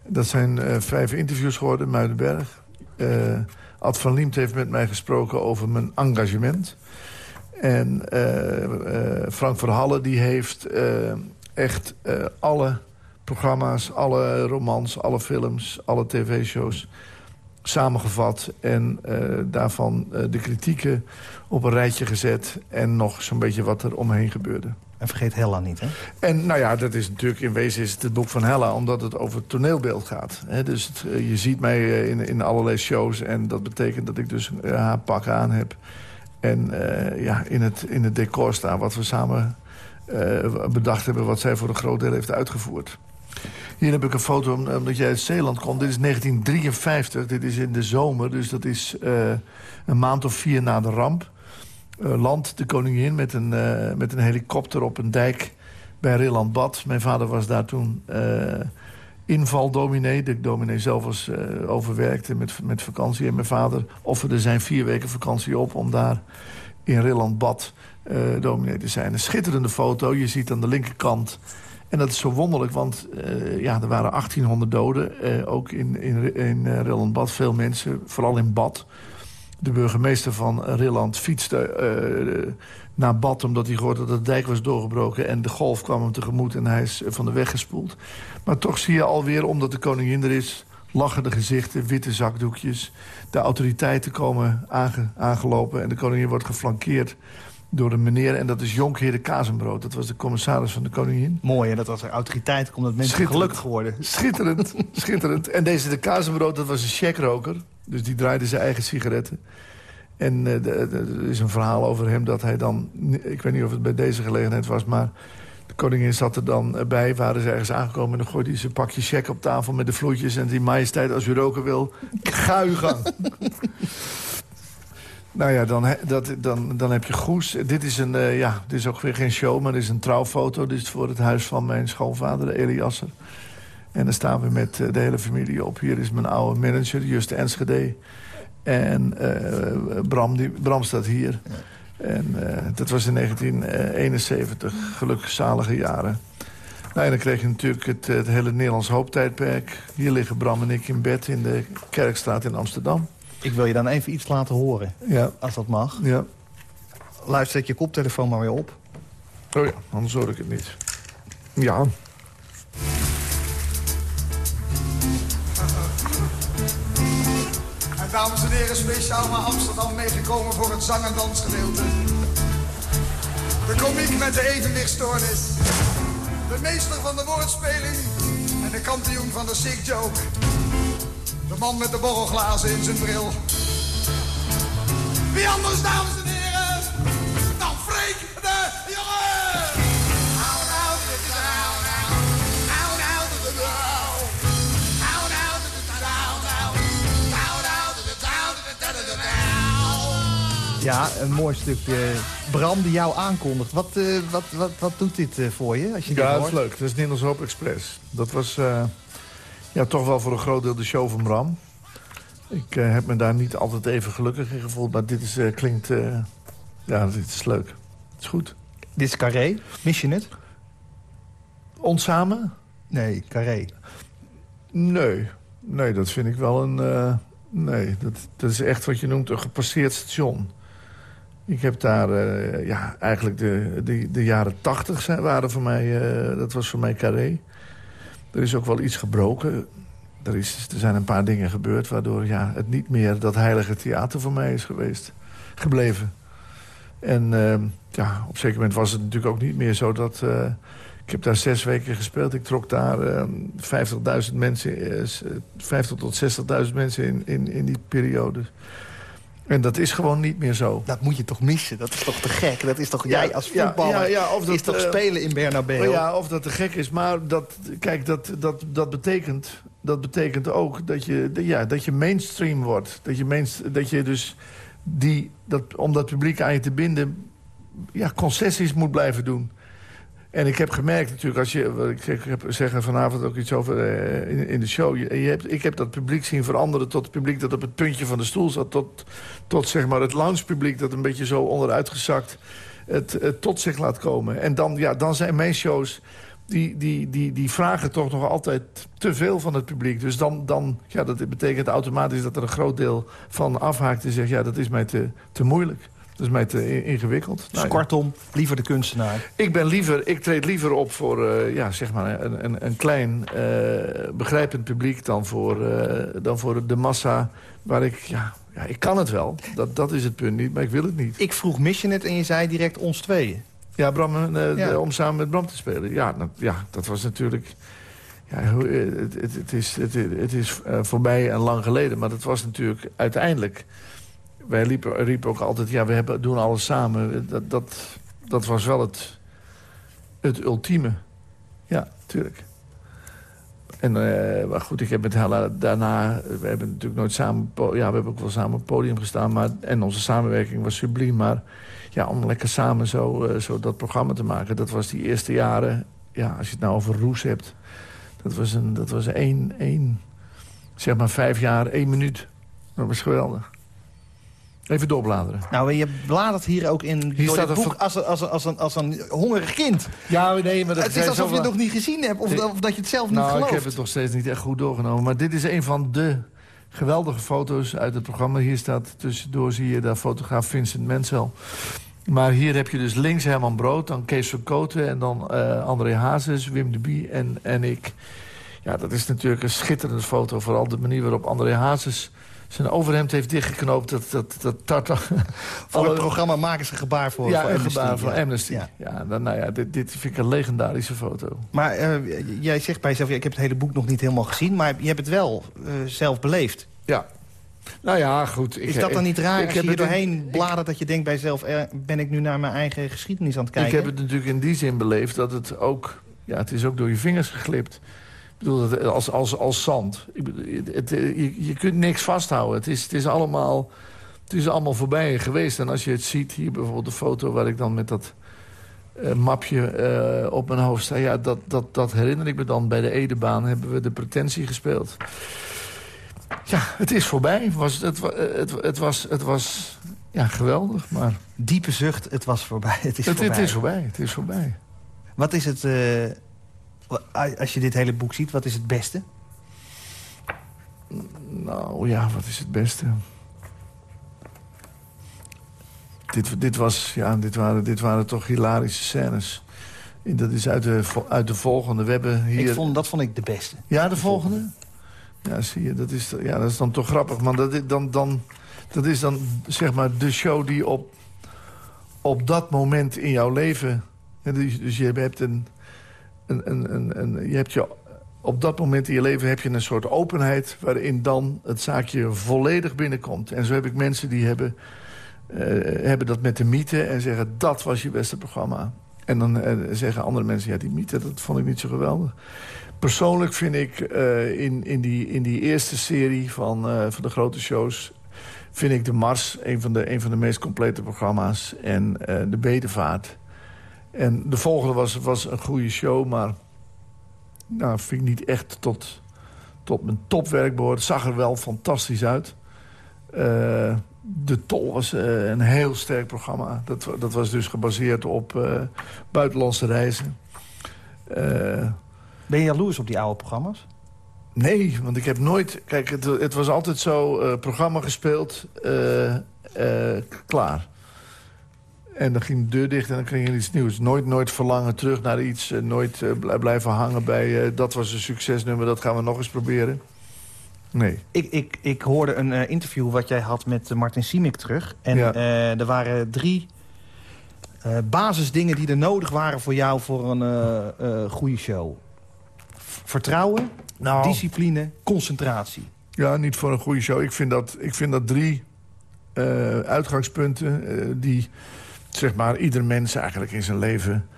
Dat zijn vijf interviews geworden, Muidenberg. Ad van Liemt heeft met mij gesproken over mijn engagement. En Frank Verhalle die heeft echt alle programma's, alle romans, alle films, alle tv-shows samengevat. En uh, daarvan uh, de kritieken op een rijtje gezet. En nog zo'n beetje wat er omheen gebeurde. En vergeet Hella niet, hè? En nou ja, dat is natuurlijk in wezen is het, het boek van Hella... omdat het over het toneelbeeld gaat. Hè? Dus het, uh, je ziet mij in, in allerlei shows... en dat betekent dat ik dus haar pak aan heb. En ja, in het, in het decor sta wat we samen bedacht hebben... wat zij voor een groot deel heeft uitgevoerd. Hier heb ik een foto, omdat jij uit Zeeland komt. Dit is 1953, dit is in de zomer. Dus dat is uh, een maand of vier na de ramp. Uh, land de koningin met een, uh, met een helikopter op een dijk bij Rilland Bad. Mijn vader was daar toen invaldominee. De dominee zelf was overwerkte met, met vakantie. En mijn vader offerde zijn vier weken vakantie op... om daar in Rilland Bad dominee te zijn. Een schitterende foto. Je ziet aan de linkerkant en dat is zo wonderlijk, want uh, ja, er waren 1800 doden. Uh, ook in, in, in uh, Rilland Bad, veel mensen, vooral in Bad. De burgemeester van Rilland fietste naar Bad... omdat hij gehoord had dat de dijk was doorgebroken... en de golf kwam hem tegemoet en hij is van de weg gespoeld. Maar toch zie je alweer, omdat de koningin er is... lachende gezichten, witte zakdoekjes. De autoriteiten komen aange, aangelopen en de koningin wordt geflankeerd door een meneer. En dat is Jonkheer de Kazenbrood. Dat was de commissaris van de koningin. Mooi, en dat was er autoriteit komt dat mensen gelukkig worden. Schitterend, schitterend. En deze de Kazenbrood, dat was een checkroker. Dus die draaide zijn eigen sigaretten. En uh, er is een verhaal over hem dat hij dan... Ik weet niet of het bij deze gelegenheid was, maar... De koningin zat er dan bij, waren ze ergens aangekomen... en dan gooide hij zijn pakje check op tafel met de vloeitjes... en die majesteit, als u roken wil, ga gang. Nou ja, dan, dat, dan, dan heb je Goes. Dit is, een, uh, ja, dit is ook weer geen show, maar dit is een trouwfoto. Dit is voor het huis van mijn schoonvader, Eliasser. En dan staan we met uh, de hele familie op. Hier is mijn oude manager, Just Enschede. En uh, Bram, die, Bram staat hier. En dat was in 1971. Gelukkig zalige jaren. Nou, en dan kreeg je natuurlijk het, het hele Nederlands hooptijdperk. Hier liggen Bram en ik in bed in de Kerkstraat in Amsterdam. Ik wil je dan even iets laten horen, ja. als dat mag. Ja. Luister je koptelefoon maar weer op. Oh ja, anders hoor ik het niet. Ja. En dames en heren, speciaal naar Amsterdam meegekomen voor het zang- en dansgedeelte. De komiek met de evenwichtstoornis. De meester van de woordspeling en de kampioen van de sick joke. De man met de borrelglazen in zijn bril. Wie anders, dames en heren, dan Freek de Jonge! Ja, een mooi stukje. Bram die jou aankondigt. Wat, uh, wat, wat, wat doet dit uh, voor je? Als je ja, dat is leuk. Dat is Nederlands Hoop Express. Dat was... Uh... Ja, toch wel voor een groot deel de show van Bram. Ik uh, heb me daar niet altijd even gelukkig in gevoeld. Maar dit is, uh, klinkt... Uh, ja, dit is leuk. Het is goed. Dit is Carré. Mis je het? Ons samen? Nee, Carré. Nee. Nee, dat vind ik wel een... nee, dat, dat is echt wat je noemt een gepasseerd station. Ik heb daar... ja, eigenlijk de, de, de jaren tachtig waren voor mij... dat was voor mij Carré. Er is ook wel iets gebroken. Er, is, er zijn een paar dingen gebeurd... waardoor ja, het niet meer dat heilige theater voor mij is geweest. Gebleven. En uh, ja, op een zeker moment was het natuurlijk ook niet meer zo dat... Uh, ik heb daar zes weken gespeeld. Ik trok daar uh, ehm, 50.000 mensen, 50 eh, tot 60.000 mensen in, in, in die periode. En dat is gewoon niet meer zo. Dat moet je toch missen? Dat is toch te gek? Dat is toch jij als voetballer? Ja, ja, of dat, is toch uh, spelen in Bernabeu? Ja, of dat te gek is. Maar dat, kijk, dat, dat, dat, betekent, dat betekent ook dat je, ja, dat je mainstream wordt. Dat je, mainst, dat je dus die, dat, om dat publiek aan je te binden... ja, concessies moet blijven doen. En ik heb gemerkt natuurlijk, als je, ik heb zeggen vanavond ook iets over eh, in, in, de show. Je, je, hebt, ik heb dat publiek zien veranderen tot het publiek dat op het puntje van de stoel zat. Tot, tot zeg maar het loungepubliek dat een beetje zo onderuitgezakt het, het tot zich laat komen. En dan, ja, dan zijn mijn shows die, die, die, die vragen toch nog altijd te veel van het publiek. Dus dan, dan ja, dat betekent automatisch dat er een groot deel van afhaakt... en zegt, ja, dat is mij te, te moeilijk. Dat is mij te ingewikkeld. Dus nou, kortom, liever de kunstenaar. Ik ben liever, ik treed liever op voor uh, ja, zeg maar een, een, een klein uh, begrijpend publiek... Dan voor, uh, dan voor de massa waar ik... Ja, ja, ik kan het wel. Dat, dat is het punt niet, maar ik wil het niet. Ik vroeg Mission het en je zei direct ons tweeën. Ja, Bram, ja. om samen met Bram te spelen. Ja, nou, ja dat was natuurlijk... Ja, het, het, het is, het, het is voorbij en lang geleden, maar dat was natuurlijk uiteindelijk wij riepen, riepen ook altijd, ja, we hebben, doen alles samen. Dat, dat, dat was wel het, het ultieme. Ja, tuurlijk. En uh, maar goed, ik heb met Hella daarna... We hebben natuurlijk nooit samen... Ja, we hebben ook wel samen op het podium gestaan. Maar, en onze samenwerking was subliem. Maar ja, om lekker samen zo, uh, zo dat programma te maken... dat was die eerste jaren... Ja, als je het nou over Roes hebt... Dat was, een, dat was één, één... Zeg maar vijf jaar, één minuut. Dat was geweldig. Even doorbladeren. Nou, je bladert hier ook in hier staat boek als, een, als, een, als, een, als een hongerig kind. Ja, nee, maar dat Het is alsof je het nog niet gezien hebt, of, of, dat je het zelf niet nou, gelooft. ik heb het nog steeds niet echt goed doorgenomen. Maar dit is een van de geweldige foto's uit het programma. Hier staat tussendoor, zie je daar fotograaf Vincent Mensel. Maar hier heb je dus links Herman Brood, dan Kees van Koten... en dan uh, André Hazes, Wim de Bie en, en ik. Ja, dat is natuurlijk een schitterende foto. Vooral de manier waarop André Hazes zijn overhemd heeft dichtgeknoopt. Dat, dat, dat tarta. Voor het programma maken ze gebaar voor, ja, voor gebaar voor Amnesty. Ja. ja, dan, nou ja dit, dit vind ik een legendarische foto. Maar uh, jij zegt bij jezelf, ik heb het hele boek nog niet helemaal gezien... maar je hebt het wel uh, zelf beleefd. Ja. Nou ja, goed. Ik, is dat dan niet raar ik, als je hier doorheen bladert... dat je denkt bij jezelf, eh, ben ik nu naar mijn eigen geschiedenis aan het kijken? Ik heb het natuurlijk in die zin beleefd dat het ook... Ja, het is ook door je vingers geglipt bedoel, als, als, als zand. het, je, je kunt niks vasthouden. Het is, het, is allemaal, het is allemaal voorbij geweest. En als je het ziet, hier bijvoorbeeld de foto waar ik dan met dat uh, mapje uh, op mijn hoofd sta. Ja, dat, dat, dat herinner ik me dan. Bij de Edebaan hebben we de pretentie gespeeld. Ja, het is voorbij. Was, het, het, het, was, het was ja, geweldig, maar... Diepe zucht, het was voorbij. Het is het, voorbij. Het is voorbij, het is voorbij. Wat is het... Uh als je dit hele boek ziet, wat is het beste? Nou ja, wat is het beste? Dit, dit, was, ja, dit, waren, dit waren toch hilarische scènes. Dat is uit de, uit de volgende. We hebben hier... Ik vond, dat vond ik de beste. Ja, de volgende? Ja, zie je, dat is, ja, dat is dan toch grappig. Maar dat, dan, dan, dat is dan zeg maar de show die op, op dat moment in jouw leven... Dus, dus je hebt een, je hebt je, op dat moment in je leven heb je een soort openheid... waarin dan het zaakje volledig binnenkomt. En zo heb ik mensen die hebben, uh, hebben dat met de mythe... en zeggen, dat was je beste programma. En dan uh, zeggen andere mensen, ja, die mythe, dat vond ik niet zo geweldig. Persoonlijk vind ik uh, in, in, die, in die eerste serie van, van de grote shows... vind ik de Mars een van de, een van de meest complete programma's. En de Bedevaart en de volgende was, was een goede show, maar... Nou, vind ik niet echt tot, tot mijn topwerk behoort. Zag er wel fantastisch uit. Uh, de Tol was uh, een heel sterk programma. Dat, dat was dus gebaseerd op uh, buitenlandse reizen. ben je jaloers op die oude programma's? Nee, want ik heb nooit... Kijk, het, het was altijd zo, programma gespeeld, klaar. En dan ging de deur dicht en dan kreeg je iets nieuws. Nooit, nooit verlangen terug naar iets. Eh, nooit uh, blijven hangen bij... Uh, dat was een succesnummer, dat gaan we nog eens proberen. Nee. Ik, ik, ik hoorde een uh, interview wat jij had met Martin Simic terug. En ja. er waren drie basisdingen die er nodig waren voor jou... voor een goede show. Vertrouwen, nou, discipline, concentratie. Ja, niet voor een goede show. Ik vind dat, ik vind dat drie uitgangspunten die zeg maar, ieder mens eigenlijk in zijn leven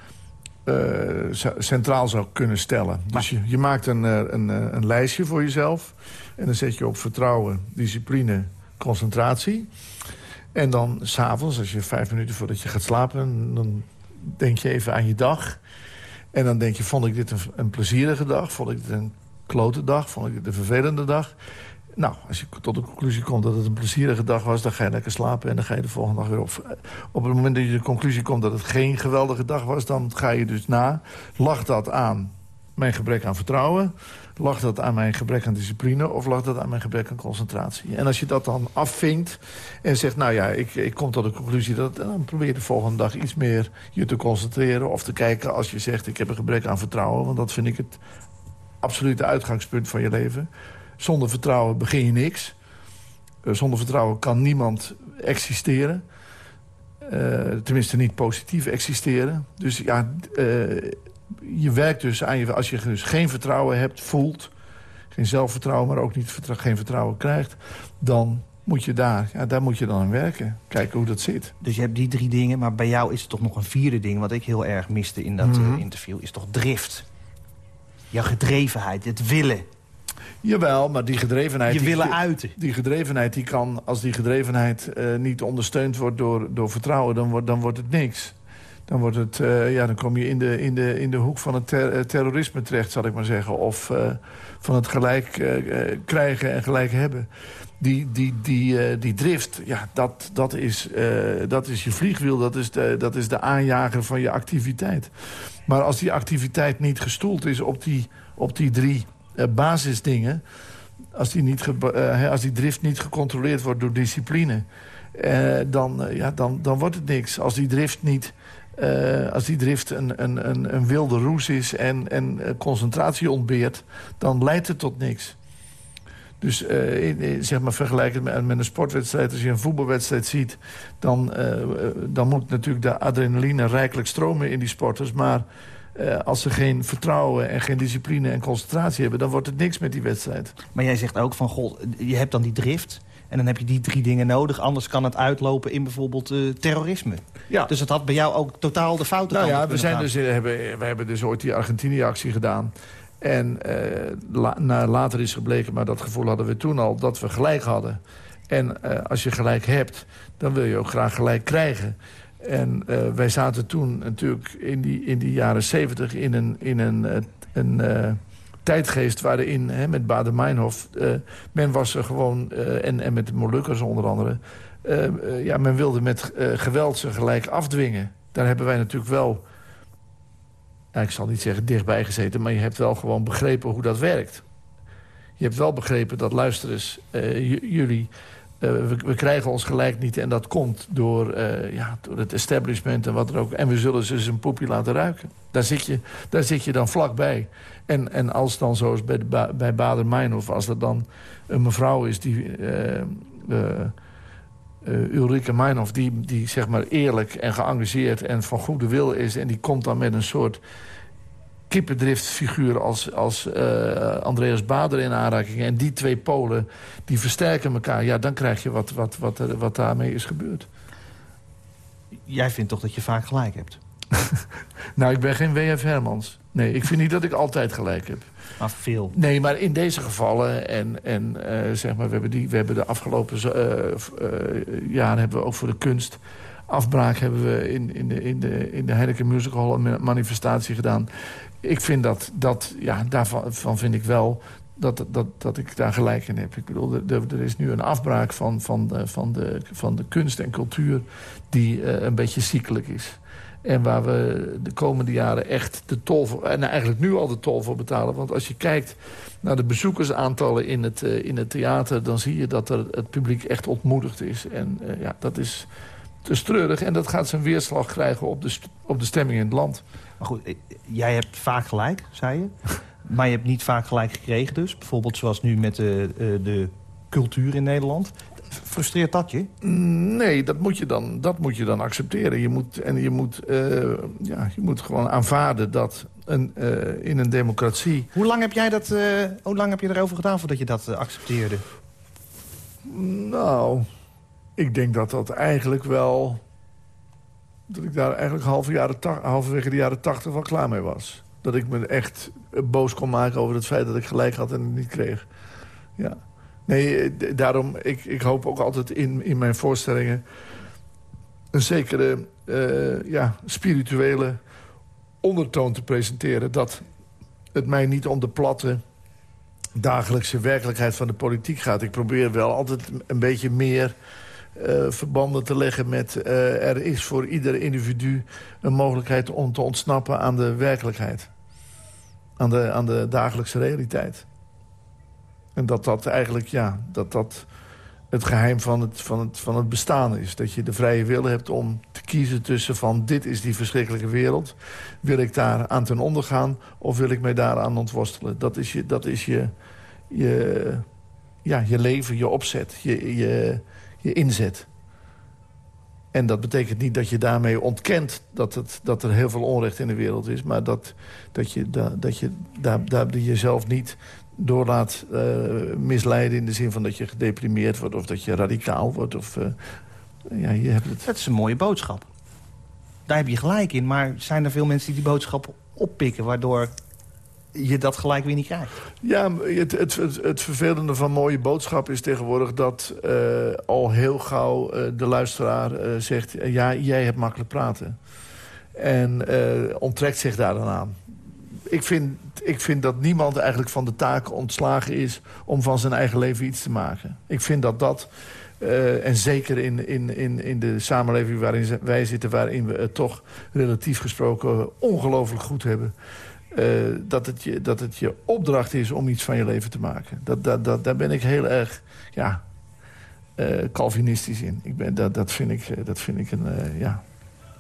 uh, centraal zou kunnen stellen. Dus je, je maakt een, eh, een, eh, een, lijstje voor jezelf. En dan zet je op vertrouwen, discipline, concentratie. En dan s'avonds, als je vijf minuten voordat je gaat slapen... dan denk je even aan je dag. En dan denk je, vond ik dit een, een plezierige dag? Vond ik dit een klote dag? Vond ik dit een vervelende dag? Nou, als je tot de conclusie komt dat het een plezierige dag was... dan ga je lekker slapen en dan ga je de volgende dag weer op. Op het moment dat je de conclusie komt dat het geen geweldige dag was... dan ga je dus na. Lag dat aan mijn gebrek aan vertrouwen? Lag dat aan mijn gebrek aan discipline? Of lag dat aan mijn gebrek aan concentratie? En als je dat dan afvinkt en zegt... nou ja, ik, ik kom tot de conclusie dat... dan probeer je de volgende dag iets meer je te concentreren... of te kijken als je zegt ik heb een gebrek aan vertrouwen... want dat vind ik het absolute uitgangspunt van je leven zonder vertrouwen begin je niks. Uh, zonder vertrouwen kan niemand existeren. Uh, tenminste niet positief existeren. Dus ja, uh, je werkt dus aan je... Als je dus geen vertrouwen hebt, voelt... geen zelfvertrouwen, maar ook niet geen vertrouwen krijgt... dan moet je daar, ja, daar moet je dan aan werken. Kijken hoe dat zit. Dus je hebt die drie dingen, maar bij jou is er toch nog een vierde ding... wat ik heel erg miste in dat mm -hmm. interview, is toch drift. Jouw gedrevenheid, het willen. Jawel, maar die gedrevenheid... Je die, willen uiten. Die gedrevenheid, die kan, als die gedrevenheid uh, niet ondersteund wordt door, door vertrouwen... Dan wordt, dan wordt het niks. Dan, wordt het, uh, ja, dan kom je in de, in de, in de hoek van het ter, terrorisme terecht, zal ik maar zeggen. Of uh, van het gelijk krijgen en gelijk hebben. Die, die, die, die drift, ja, dat, dat, is, dat is je vliegwiel. Dat is, de, dat is de aanjager van je activiteit. Maar als die activiteit niet gestoeld is op die, op die drie basisdingen... Als die, niet uh, als die drift niet gecontroleerd wordt door discipline... Uh, dan, ja, dan, dan wordt het niks. Als die drift niet... als die drift een, een, een, een, wilde roes is en, en concentratie ontbeert... dan leidt het tot niks. Dus zeg maar vergelijkend met, met, een sportwedstrijd... als je een voetbalwedstrijd ziet... dan, dan moet natuurlijk de adrenaline rijkelijk stromen in die sporters... maar uh, als ze geen vertrouwen en geen discipline en concentratie hebben... dan wordt het niks met die wedstrijd. Maar jij zegt ook van, goh, je hebt dan die drift... en dan heb je die drie dingen nodig. Anders kan het uitlopen in bijvoorbeeld uh, terrorisme. Ja. Dus het had bij jou ook totaal de foute nou ja, we, zijn dus, we, hebben, we hebben dus ooit die Argentinië-actie gedaan... En uh, la, na, later is gebleken, maar dat gevoel hadden we toen al... dat we gelijk hadden. En als je gelijk hebt, dan wil je ook graag gelijk krijgen. En uh, wij zaten toen natuurlijk in die, in die jaren zeventig in een, in een, uh, een uh, tijdgeest waarin hè, met Baden-Meinhof... men was er gewoon, en, en met de Molukkers onder andere... ja, men wilde met geweld ze gelijk afdwingen. Daar hebben wij natuurlijk wel, ik zal niet zeggen dichtbij gezeten... maar je hebt wel gewoon begrepen hoe dat werkt. Je hebt wel begrepen dat, luister eens, jullie we, we, krijgen ons gelijk niet en dat komt door, uh, ja, door het establishment en wat er ook. En we zullen ze eens een poepje laten ruiken. Daar zit je, daar zit je dan vlakbij. En, en als dan zoals bij, bij Bader-Meinhof, als er dan een mevrouw is die... Uh, Ulrike Meinhof, die, die zeg maar eerlijk en geëngageerd en van goede wil is... en die komt dan met een soort kippendriftfiguur als, als uh, Andreas Bader in aanraking. En die twee polen die versterken elkaar. Ja, dan krijg je wat, wat, wat, wat daarmee is gebeurd. Jij vindt toch dat je vaak gelijk hebt? nou, ik ben geen W.F. Hermans. Nee, ik vind niet dat ik altijd gelijk heb. Maar veel. Nee, maar in deze gevallen... en, en uh, zeg maar, we hebben, die, we hebben de afgelopen uh, jaren... hebben we ook voor de kunst afbraak hebben we in, in, de, in, de, in de Heineken Music Hall een manifestatie gedaan ik vind dat, dat ja, daarvan vind ik wel dat, dat, dat ik daar gelijk in heb. Ik bedoel, er, is nu een afbraak van, van, de, van, de, van de kunst en cultuur die uh, een beetje ziekelijk is. En waar we de komende jaren echt de tol voor... en eigenlijk nu al de tol voor betalen. Want als je kijkt naar de bezoekersaantallen in het, uh, in het theater... dan zie je dat er het publiek echt ontmoedigd is. En ja, dat is te treurig. En dat gaat zijn weerslag krijgen op de, op de stemming in het land. Maar goed, eh, jij hebt vaak gelijk, zei je. maar je hebt niet vaak gelijk gekregen dus. Bijvoorbeeld zoals nu met de, eh, de cultuur in Nederland. Frustreert dat je? Nee, dat moet je dan, dat moet je dan accepteren. Je moet, en je moet, uh, ja, je moet gewoon aanvaarden dat een, uh, in een democratie... Hoe lang heb jij dat, uh, hoe lang heb je erover gedaan voordat je dat accepteerde? Nou, ik denk dat dat eigenlijk wel dat ik daar eigenlijk halve jaren halverwege de jaren tachtig wel klaar mee was. Dat ik me echt boos kon maken over het feit dat ik gelijk had en het niet kreeg. Ja. Nee, daarom, ik, ik hoop ook altijd in, in mijn voorstellingen... een zekere ja, spirituele ondertoon te presenteren. Dat het mij niet om de platte dagelijkse werkelijkheid van de politiek gaat. Ik probeer wel altijd een beetje meer uh, verbanden te leggen met... Uh, er is voor ieder individu een mogelijkheid om te ontsnappen aan de werkelijkheid. Aan de, aan de dagelijkse realiteit. En dat dat eigenlijk, ja, dat dat het geheim van het, van, het, van het bestaan is. Dat je de vrije wil hebt om te kiezen tussen van... dit is die verschrikkelijke wereld. Wil ik daar aan ten onder gaan of wil ik mij daaraan ontworstelen? Dat is je, dat is je, je, ja, je leven, je opzet, je, je, je inzet. En dat betekent niet dat je daarmee ontkent dat, het, dat er heel veel onrecht in de wereld is. Maar dat, dat je, dat, je daar, daar jezelf niet door laat uh, misleiden... in de zin van dat je gedeprimeerd wordt of dat je radicaal wordt. Of, uh, ja, je hebt het. Dat is een mooie boodschap. Daar heb je gelijk in. Maar zijn er veel mensen die die boodschap oppikken... waardoor je dat gelijk weer niet krijgt. Ja, het, het, het, vervelende van mooie boodschap is tegenwoordig... dat uh, al heel gauw uh, de luisteraar uh, zegt... ja, jij hebt makkelijk praten. En onttrekt zich daar dan aan. Ik vind, ik vind dat niemand eigenlijk van de taak ontslagen is... om van zijn eigen leven iets te maken. Ik vind dat dat... en zeker in, in, in, in de samenleving waarin wij zitten... waarin we het toch relatief gesproken ongelooflijk goed hebben... Uh, dat, het je, dat het je opdracht is om iets van je leven te maken. Dat, dat, dat, daar ben ik heel erg ja, uh, Calvinistisch in. Ik ben, dat, dat, vind ik, eh, dat vind ik een, uh, ja,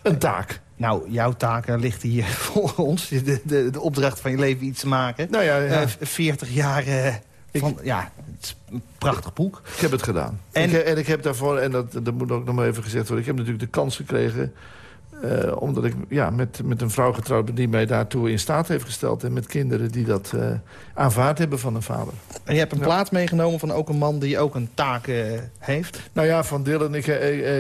een taak. Nou, jouw taken ligt hier voor ons. De, de, de opdracht van je leven iets te maken. Nou ja, ja. 40 jaar... Van, ik, ja, het is een prachtig boek. Ik heb het gedaan. En ik, en ik heb daarvoor, en dat, dat moet ook nog maar even gezegd worden... ik heb natuurlijk de kans gekregen uh, omdat ik ja, met, met een vrouw getrouwd ben die mij daartoe in staat heeft gesteld. En met kinderen die dat uh, aanvaard hebben van een vader. En je hebt een ja. plaat meegenomen van ook een man die ook een taak uh, heeft? Nou ja, van Dylan. Ik,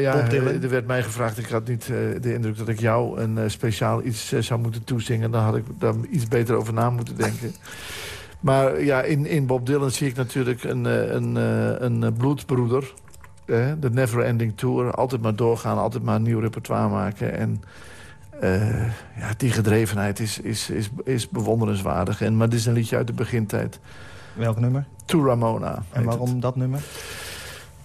ja, Dylan. Er werd mij gevraagd, ik had niet de indruk dat ik jou een speciaal iets zou moeten toezingen. Dan had ik daar iets beter over na moeten denken. Maar ja, in, in Bob Dylan zie ik natuurlijk een, een, een, een bloedbroeder de Never Ending Tour. Altijd maar doorgaan, altijd maar een nieuw repertoire maken. En uh, ja, die gedrevenheid is, is, is, is bewonderenswaardig. En, maar dit is een liedje uit de begintijd. Welk nummer? To Ramona. En waarom het. dat nummer?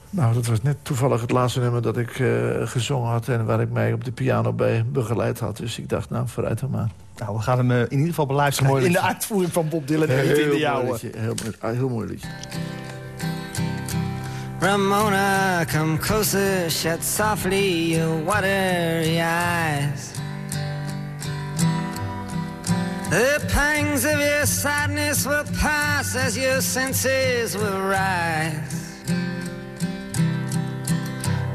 Nou, dat was net toevallig het laatste nummer dat ik uh, gezongen had... en waar ik mij op de piano bij begeleid had. Dus ik dacht, nou, vooruit dan maar. Nou, we gaan hem uh, in ieder geval beluisteren in de uitvoering van Bob Dylan. Heel, heel, in de jouwe. Heel, heel mooi liedje. Ramona, come closer, shut softly your watery eyes. The pangs of your sadness will pass as your senses will rise.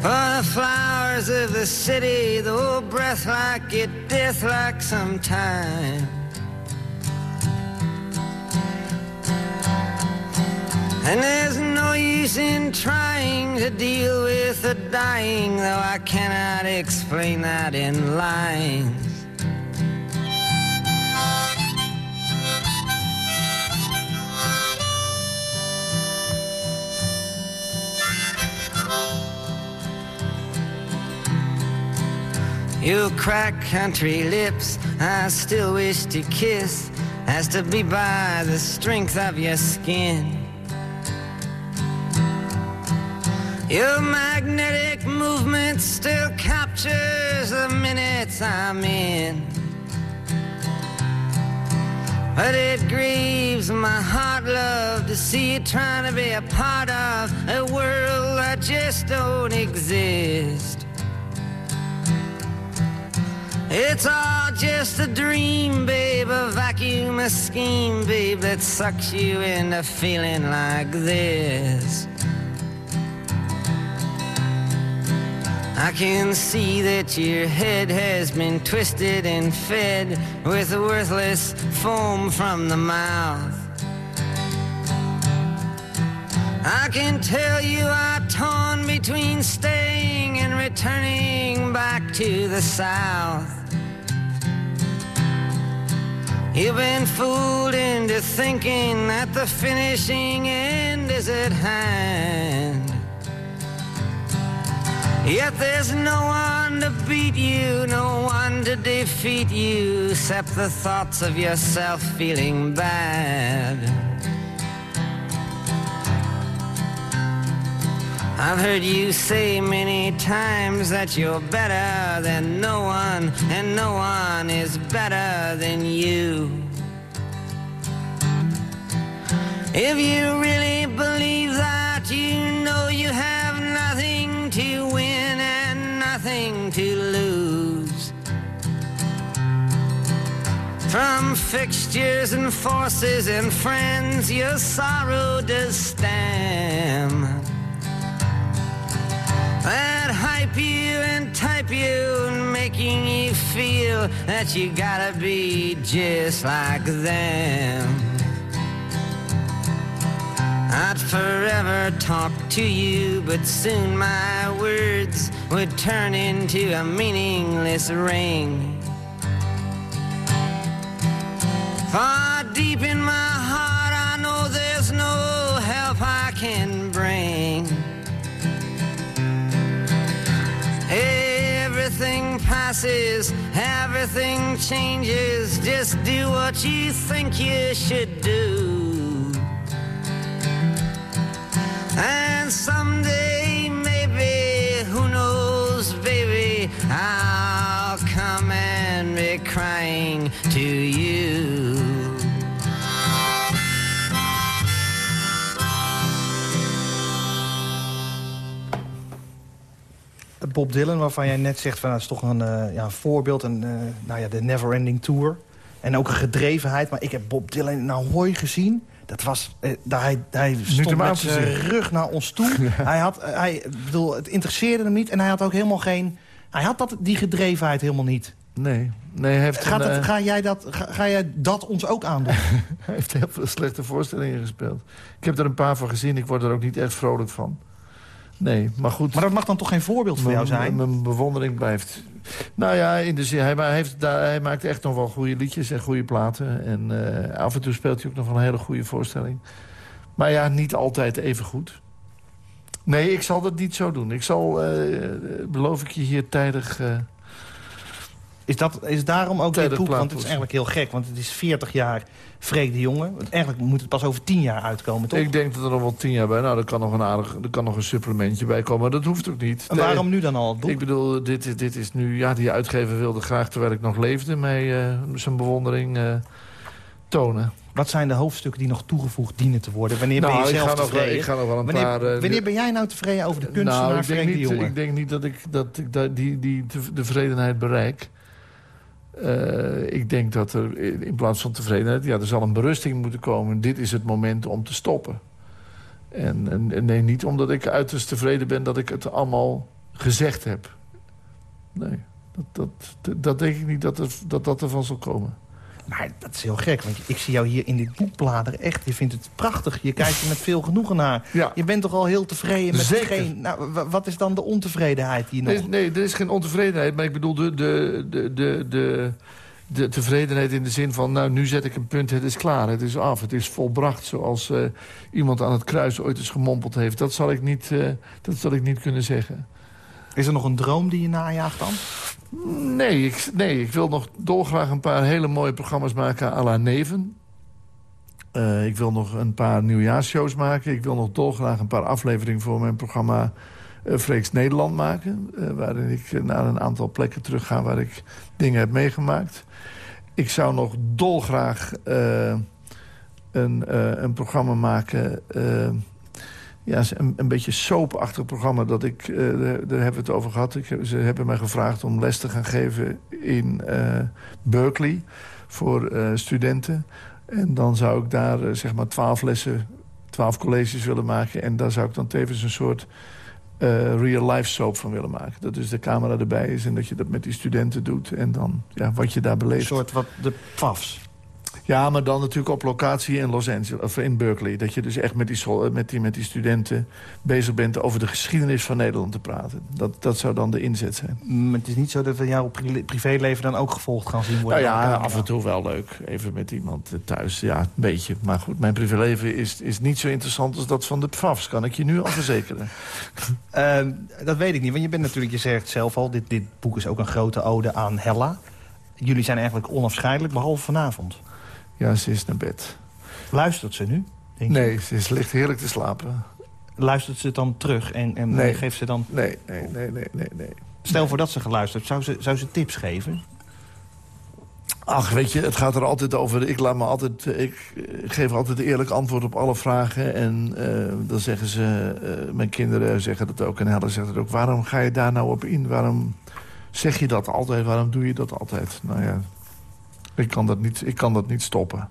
For the flowers of the city, though breath like it, death like sometime. And there's no use in trying to deal with the dying, though I cannot explain that in lines. Your crack country lips, I still wish to kiss, has to be by the strength of your skin. Your magnetic movement still captures the minutes I'm in. But it grieves my heart, love, to see you trying to be a part of a world that just don't exist. It's all just a dream, babe, a vacuum, a scheme, babe, that sucks you into feeling like this. I can see that your head has been twisted and fed with worthless foam from the mouth. I can tell you are torn between staying and returning back to the south. You've been fooled into thinking that the finishing end is at hand. Yet there's no one to beat you, no one to defeat you, except the thoughts of yourself feeling bad. I've heard you say many times that you're better than no one, and no one is better than you. If you really believe that, you know you have nothing to lose. From fixtures and forces and friends, your sorrow does stem that hype you and type you and making you feel that you gotta be just like them. I'd forever talk to you, but soon my words would turn into a meaningless ring. Far deep in my heart, I know there's no help I can bring. Everything passes, everything changes. Just do what you think you should do. And someday, maybe, who knows, baby, I'll come and be crying to you. Bob Dylan, waarvan jij net zegt van dat is toch een uh, ja, voorbeeld. En, uh, nou ja, de Never Ending Tour. En ook een gedrevenheid. Maar ik heb Bob Dylan in Ahoy gezien. Dat was, uh, hij, hij stond met zijn rug naar ons toe. Ja. Hij had, hij, bedoel, het interesseerde hem niet. En hij had ook helemaal geen... Hij had dat, die gedrevenheid helemaal niet. Nee. nee heeft Gaat het, ga, jij dat, ga, ga, jij dat ons ook aandoen? hij heeft heel veel slechte voorstellingen gespeeld. Ik heb er een paar van gezien. Ik word er ook niet echt vrolijk van. Nee, maar goed. Maar dat mag dan toch geen voorbeeld voor jou zijn? Mijn bewondering blijft... Nou ja, in de zin, hij, heeft, hij maakt echt nog wel goede liedjes en goede platen. En uh, af en toe speelt hij ook nog wel een hele goede voorstelling. Maar ja, niet altijd even goed. Nee, ik zal dat niet zo doen. Ik zal, uh, beloof ik je hier tijdig... Is, dat, is daarom ook dit boek, want het is eigenlijk heel gek... want het is 40 jaar Freek de Jonge. Eigenlijk moet het pas over 10 jaar uitkomen, toch? Ik denk dat er nog wel 10 jaar bij... Nou, er kan nog een aardig, er kan nog een supplementje bij komen. Maar dat hoeft ook niet. En waarom nu dan al het boek? Ik bedoel, dit, dit is nu... Ja, die uitgever wilde graag, terwijl ik nog leefde... mee uh, zijn bewondering uh, tonen. Wat zijn de hoofdstukken die nog toegevoegd dienen te worden? Wanneer nou, ben je zelf ik ga tevreden? Nog, ik ga nog wel een wanneer, paar... Uh, wanneer ben jij nou tevreden over de kunstenaar nou, ik Freek denk de niet, Jonge? Ik denk niet dat ik, dat ik die, die tevredenheid bereik. Uh, ik denk dat er in plaats van tevredenheid... ja, er zal een berusting moeten komen. Dit is het moment om te stoppen. En, en, en nee, niet omdat ik uiterst tevreden ben... dat ik het allemaal gezegd heb. Nee, dat, dat, dat denk ik niet dat, er, dat dat ervan zal komen. Maar dat is heel gek, want ik zie jou hier in dit boek bladeren. Echt, je vindt het prachtig. Je kijkt er met veel genoegen naar. Ja. Je bent toch al heel tevreden met Zeker. geen... Nou, wat is dan de ontevredenheid hier nog? Nee, nee, er is geen ontevredenheid. Maar ik bedoel de, de, de, de, de, de tevredenheid in de zin van... nou, nu zet ik een punt, het is klaar, het is af, het is volbracht... zoals uh, iemand aan het kruis ooit eens gemompeld heeft. Dat zal ik niet, uh, dat zal ik niet kunnen zeggen. Is er nog een droom die je najaagt dan? Nee ik, nee, ik wil nog dolgraag een paar hele mooie programma's maken à la Neven. Uh, ik wil nog een paar nieuwjaarsshows maken. Ik wil nog dolgraag een paar afleveringen voor mijn programma uh, Nederland maken. Uh, waarin ik naar een aantal plekken terug ga waar ik dingen heb meegemaakt. Ik zou nog dolgraag een, een programma maken ja, een, een beetje soapachtig programma. Dat ik, uh, daar, hebben we het over gehad. Ik, ze hebben mij gevraagd om les te gaan geven in uh, Berkeley voor uh, studenten. En dan zou ik daar zeg maar twaalf lessen, twaalf colleges willen maken. En daar zou ik dan tevens een soort real-life soap van willen maken. Dat dus de camera erbij is en dat je dat met die studenten doet. En dan ja, wat je daar beleeft. Een soort wat de PAFs. Ja, maar dan natuurlijk op locatie in Los Angeles, of in Berkeley. Dat je dus echt met die, sol- met die, met die studenten bezig bent over de geschiedenis van Nederland te praten. Dat, dat zou dan de inzet zijn. Mm, het is niet zo dat we jouw pri- privéleven dan ook gevolgd gaan zien worden. Nou ja, af en toe wel leuk. Even met iemand eh, thuis. Ja, een beetje. Maar goed, mijn privéleven is, is niet zo interessant als dat van de PFAFs. Kan ik je nu al verzekeren. Ehm, dat weet ik niet, want je bent natuurlijk, je zegt zelf al... Dit, dit boek is ook een grote ode aan Hella. Jullie zijn eigenlijk onafscheidelijk, behalve vanavond. Ja, ze is naar bed. Luistert ze nu? Nee, ze is, ligt heerlijk te slapen. Luistert ze dan terug en, en Nee. geeft ze dan... Nee, nee, nee, nee, nee. nee. Stel voor dat ze geluisterd, zou ze, zou ze tips geven? Ach, weet je, het gaat er altijd over. Ik, laat me altijd, eh, ik eh, geef altijd eerlijk antwoord op alle vragen. En eh, dan zeggen ze, eh, mijn kinderen zeggen dat ook en Helle zegt het ook. Waarom ga je daar nou op in? Waarom zeg je dat altijd? Waarom doe je dat altijd? Nou ja, ik kan dat niet, ik kan dat niet stoppen.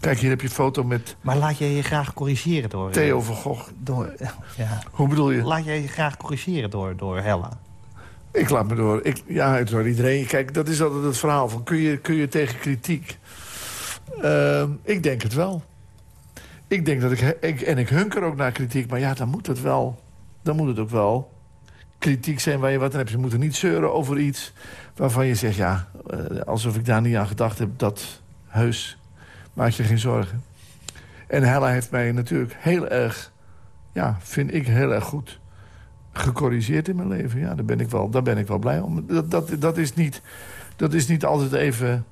Kijk, hier heb je een foto met Maar laat jij je graag corrigeren door... eh, Theo van Gogh. Door, ja. Hoe bedoel je? Laat jij je graag corrigeren door, door Hella? Ik laat me door. Ik, ja, door iedereen. Kijk, dat is altijd het verhaal van kun je, kun je tegen kritiek? Ehm, ik denk het wel. Ik denk dat ik, ik... En ik hunker ook naar kritiek. Maar ja, dan moet het wel... Dan moet het ook wel kritiek zijn waar je wat aan hebt. Je moet er niet zeuren over iets waarvan je zegt... Ja, eh, alsof ik daar niet aan gedacht heb. Dat heus, maak je geen zorgen. En Hella heeft mij natuurlijk heel erg... Ja, vind ik heel erg goed gecorrigeerd in mijn leven. Ja, daar ben ik wel, daar ben ik wel blij om. Dat, dat, dat, is, niet, dat is niet altijd even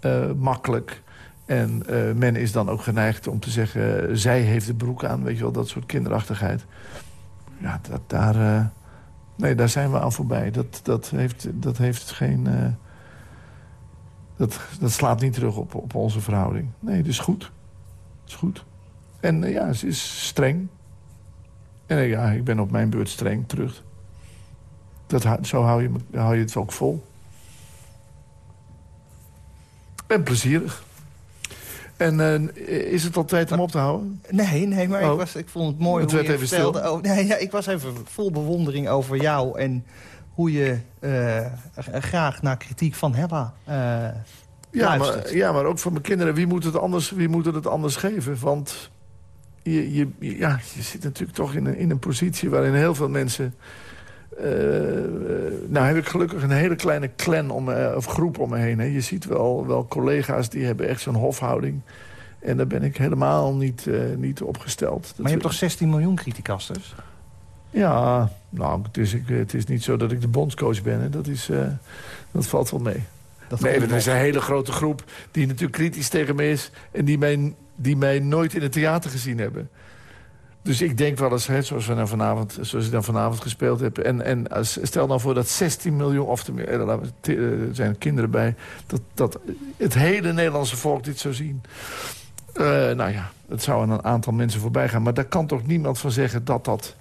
eh, makkelijk. En eh, men is dan ook geneigd om te zeggen... zij heeft de broek aan, weet je wel, dat soort kinderachtigheid. Ja, dat, daar, nee, daar zijn we aan voorbij. Dat, dat, heeft, dat heeft geen... eh, dat, dat slaat niet terug op, op onze verhouding. Nee, dat is goed. Dat is goed. En eh, ja, ze is streng. En eh, ja, ik ben op mijn beurt streng terug. Dat, zo hou je, hou je het ook vol. En plezierig. En eh, is het al tijd om op te houden? Nee, nee, maar ik, Oh. was, ik vond het mooi Het hoe je even vertelde... stil. Oh, nee, ja, ik was even vol bewondering over jou... en hoe je eh, graag naar kritiek van Hella eh Ja maar, ja, maar ook voor mijn kinderen. Wie moet het anders, wie moet het anders geven? Want je, je, je- ja, je zit natuurlijk toch in een, in een positie... waarin heel veel mensen... eh, eh, nou heb ik gelukkig een hele kleine clan om me, of groep om me heen. Hè. Je ziet wel, wel collega's die hebben echt zo'n hofhouding. En daar ben ik helemaal niet, eh, niet opgesteld. Dat Maar je hebt toch 16 miljoen criticasters? Ja, nou, het is, het is niet zo dat ik de bondscoach ben. Hè. Dat, is, eh, dat valt wel mee. Dat Nee, er is een hele grote groep die natuurlijk kritisch tegen me is... en die mij, die mij nooit in het theater gezien hebben. Dus ik denk wel eens, hè, zoals, we dan vanavond, zoals ik dan vanavond gespeeld heb... en, en stel nou voor dat 16 miljoen, of eh, eh, er zijn kinderen bij... Dat, dat het hele Nederlandse volk dit zou zien. Eh, nou ja, het zou aan een aantal mensen voorbij gaan. Maar daar kan toch niemand van zeggen dat dat,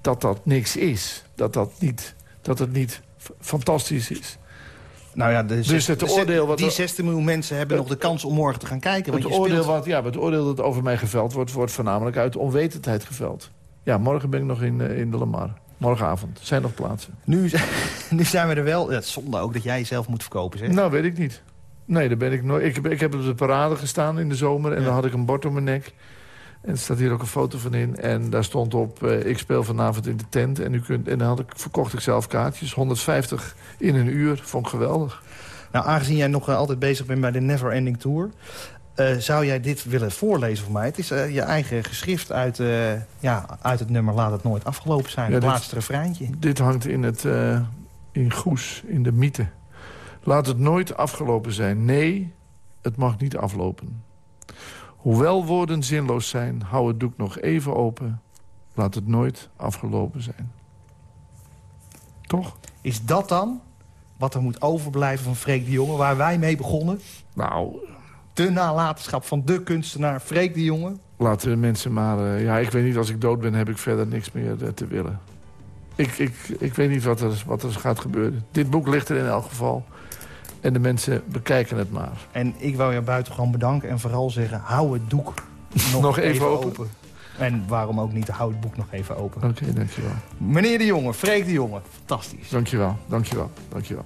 dat, dat niks is. Dat, dat, niet, dat het niet fantastisch is. Nou ja, de Dus zes- het de oordeel wat die er- 16 miljoen mensen hebben nog de kans om morgen te gaan kijken. Want Het oordeel, wat, ja, het oordeel dat over mij geveld wordt... wordt voornamelijk uit onwetendheid geveld. Ja, morgen ben ik nog in, eh, in de Lamar. Morgenavond. Zijn nog plaatsen. nu, zijn- nu zijn we er wel. Het zonde ook dat jij jezelf moet verkopen, zeg. Nou, weet ik niet. Nee, daar ben ik nooit. Ik, heb- ik heb op de parade gestaan in de zomer... en Ja. dan had ik een bord om mijn nek. En er staat hier ook een foto van in. En daar stond op, eh, ik speel vanavond in de tent. En, u kunt, en dan had ik, verkocht ik zelf kaartjes. 150 in een uur. Vond ik geweldig. Nou, aangezien jij nog eh, altijd bezig bent bij de Never Ending Tour... eh, zou jij dit willen voorlezen voor mij? Het is je eigen geschrift uit, ja, uit het nummer Laat het nooit afgelopen zijn. Ja, het dit- laatste refreintje. Dit hangt in, het, in Goes, in de mythe. Laat het nooit afgelopen zijn. Nee, het mag niet aflopen. Hoewel woorden zinloos zijn, hou het doek nog even open. Laat het nooit afgelopen zijn. Toch? Is dat dan wat er moet overblijven van Freek de Jonge... waar wij mee begonnen? Nou, De nalatenschap van de kunstenaar Freek de Jonge? laten de mensen maar... eh, ja, ik weet niet, als ik dood ben, heb ik verder niks meer eh, te willen. Ik, ik, ik weet niet wat er, wat er gaat gebeuren. Dit boek ligt er in elk geval. En de mensen bekijken het maar. En ik wil je buitengewoon bedanken en vooral zeggen... hou het doek nog, Nog even open. En waarom ook niet, hou het boek nog even open. Oké, dankjewel. Meneer de Jonge, Freek de Jonge, fantastisch. Dankjewel, dankjewel, dankjewel.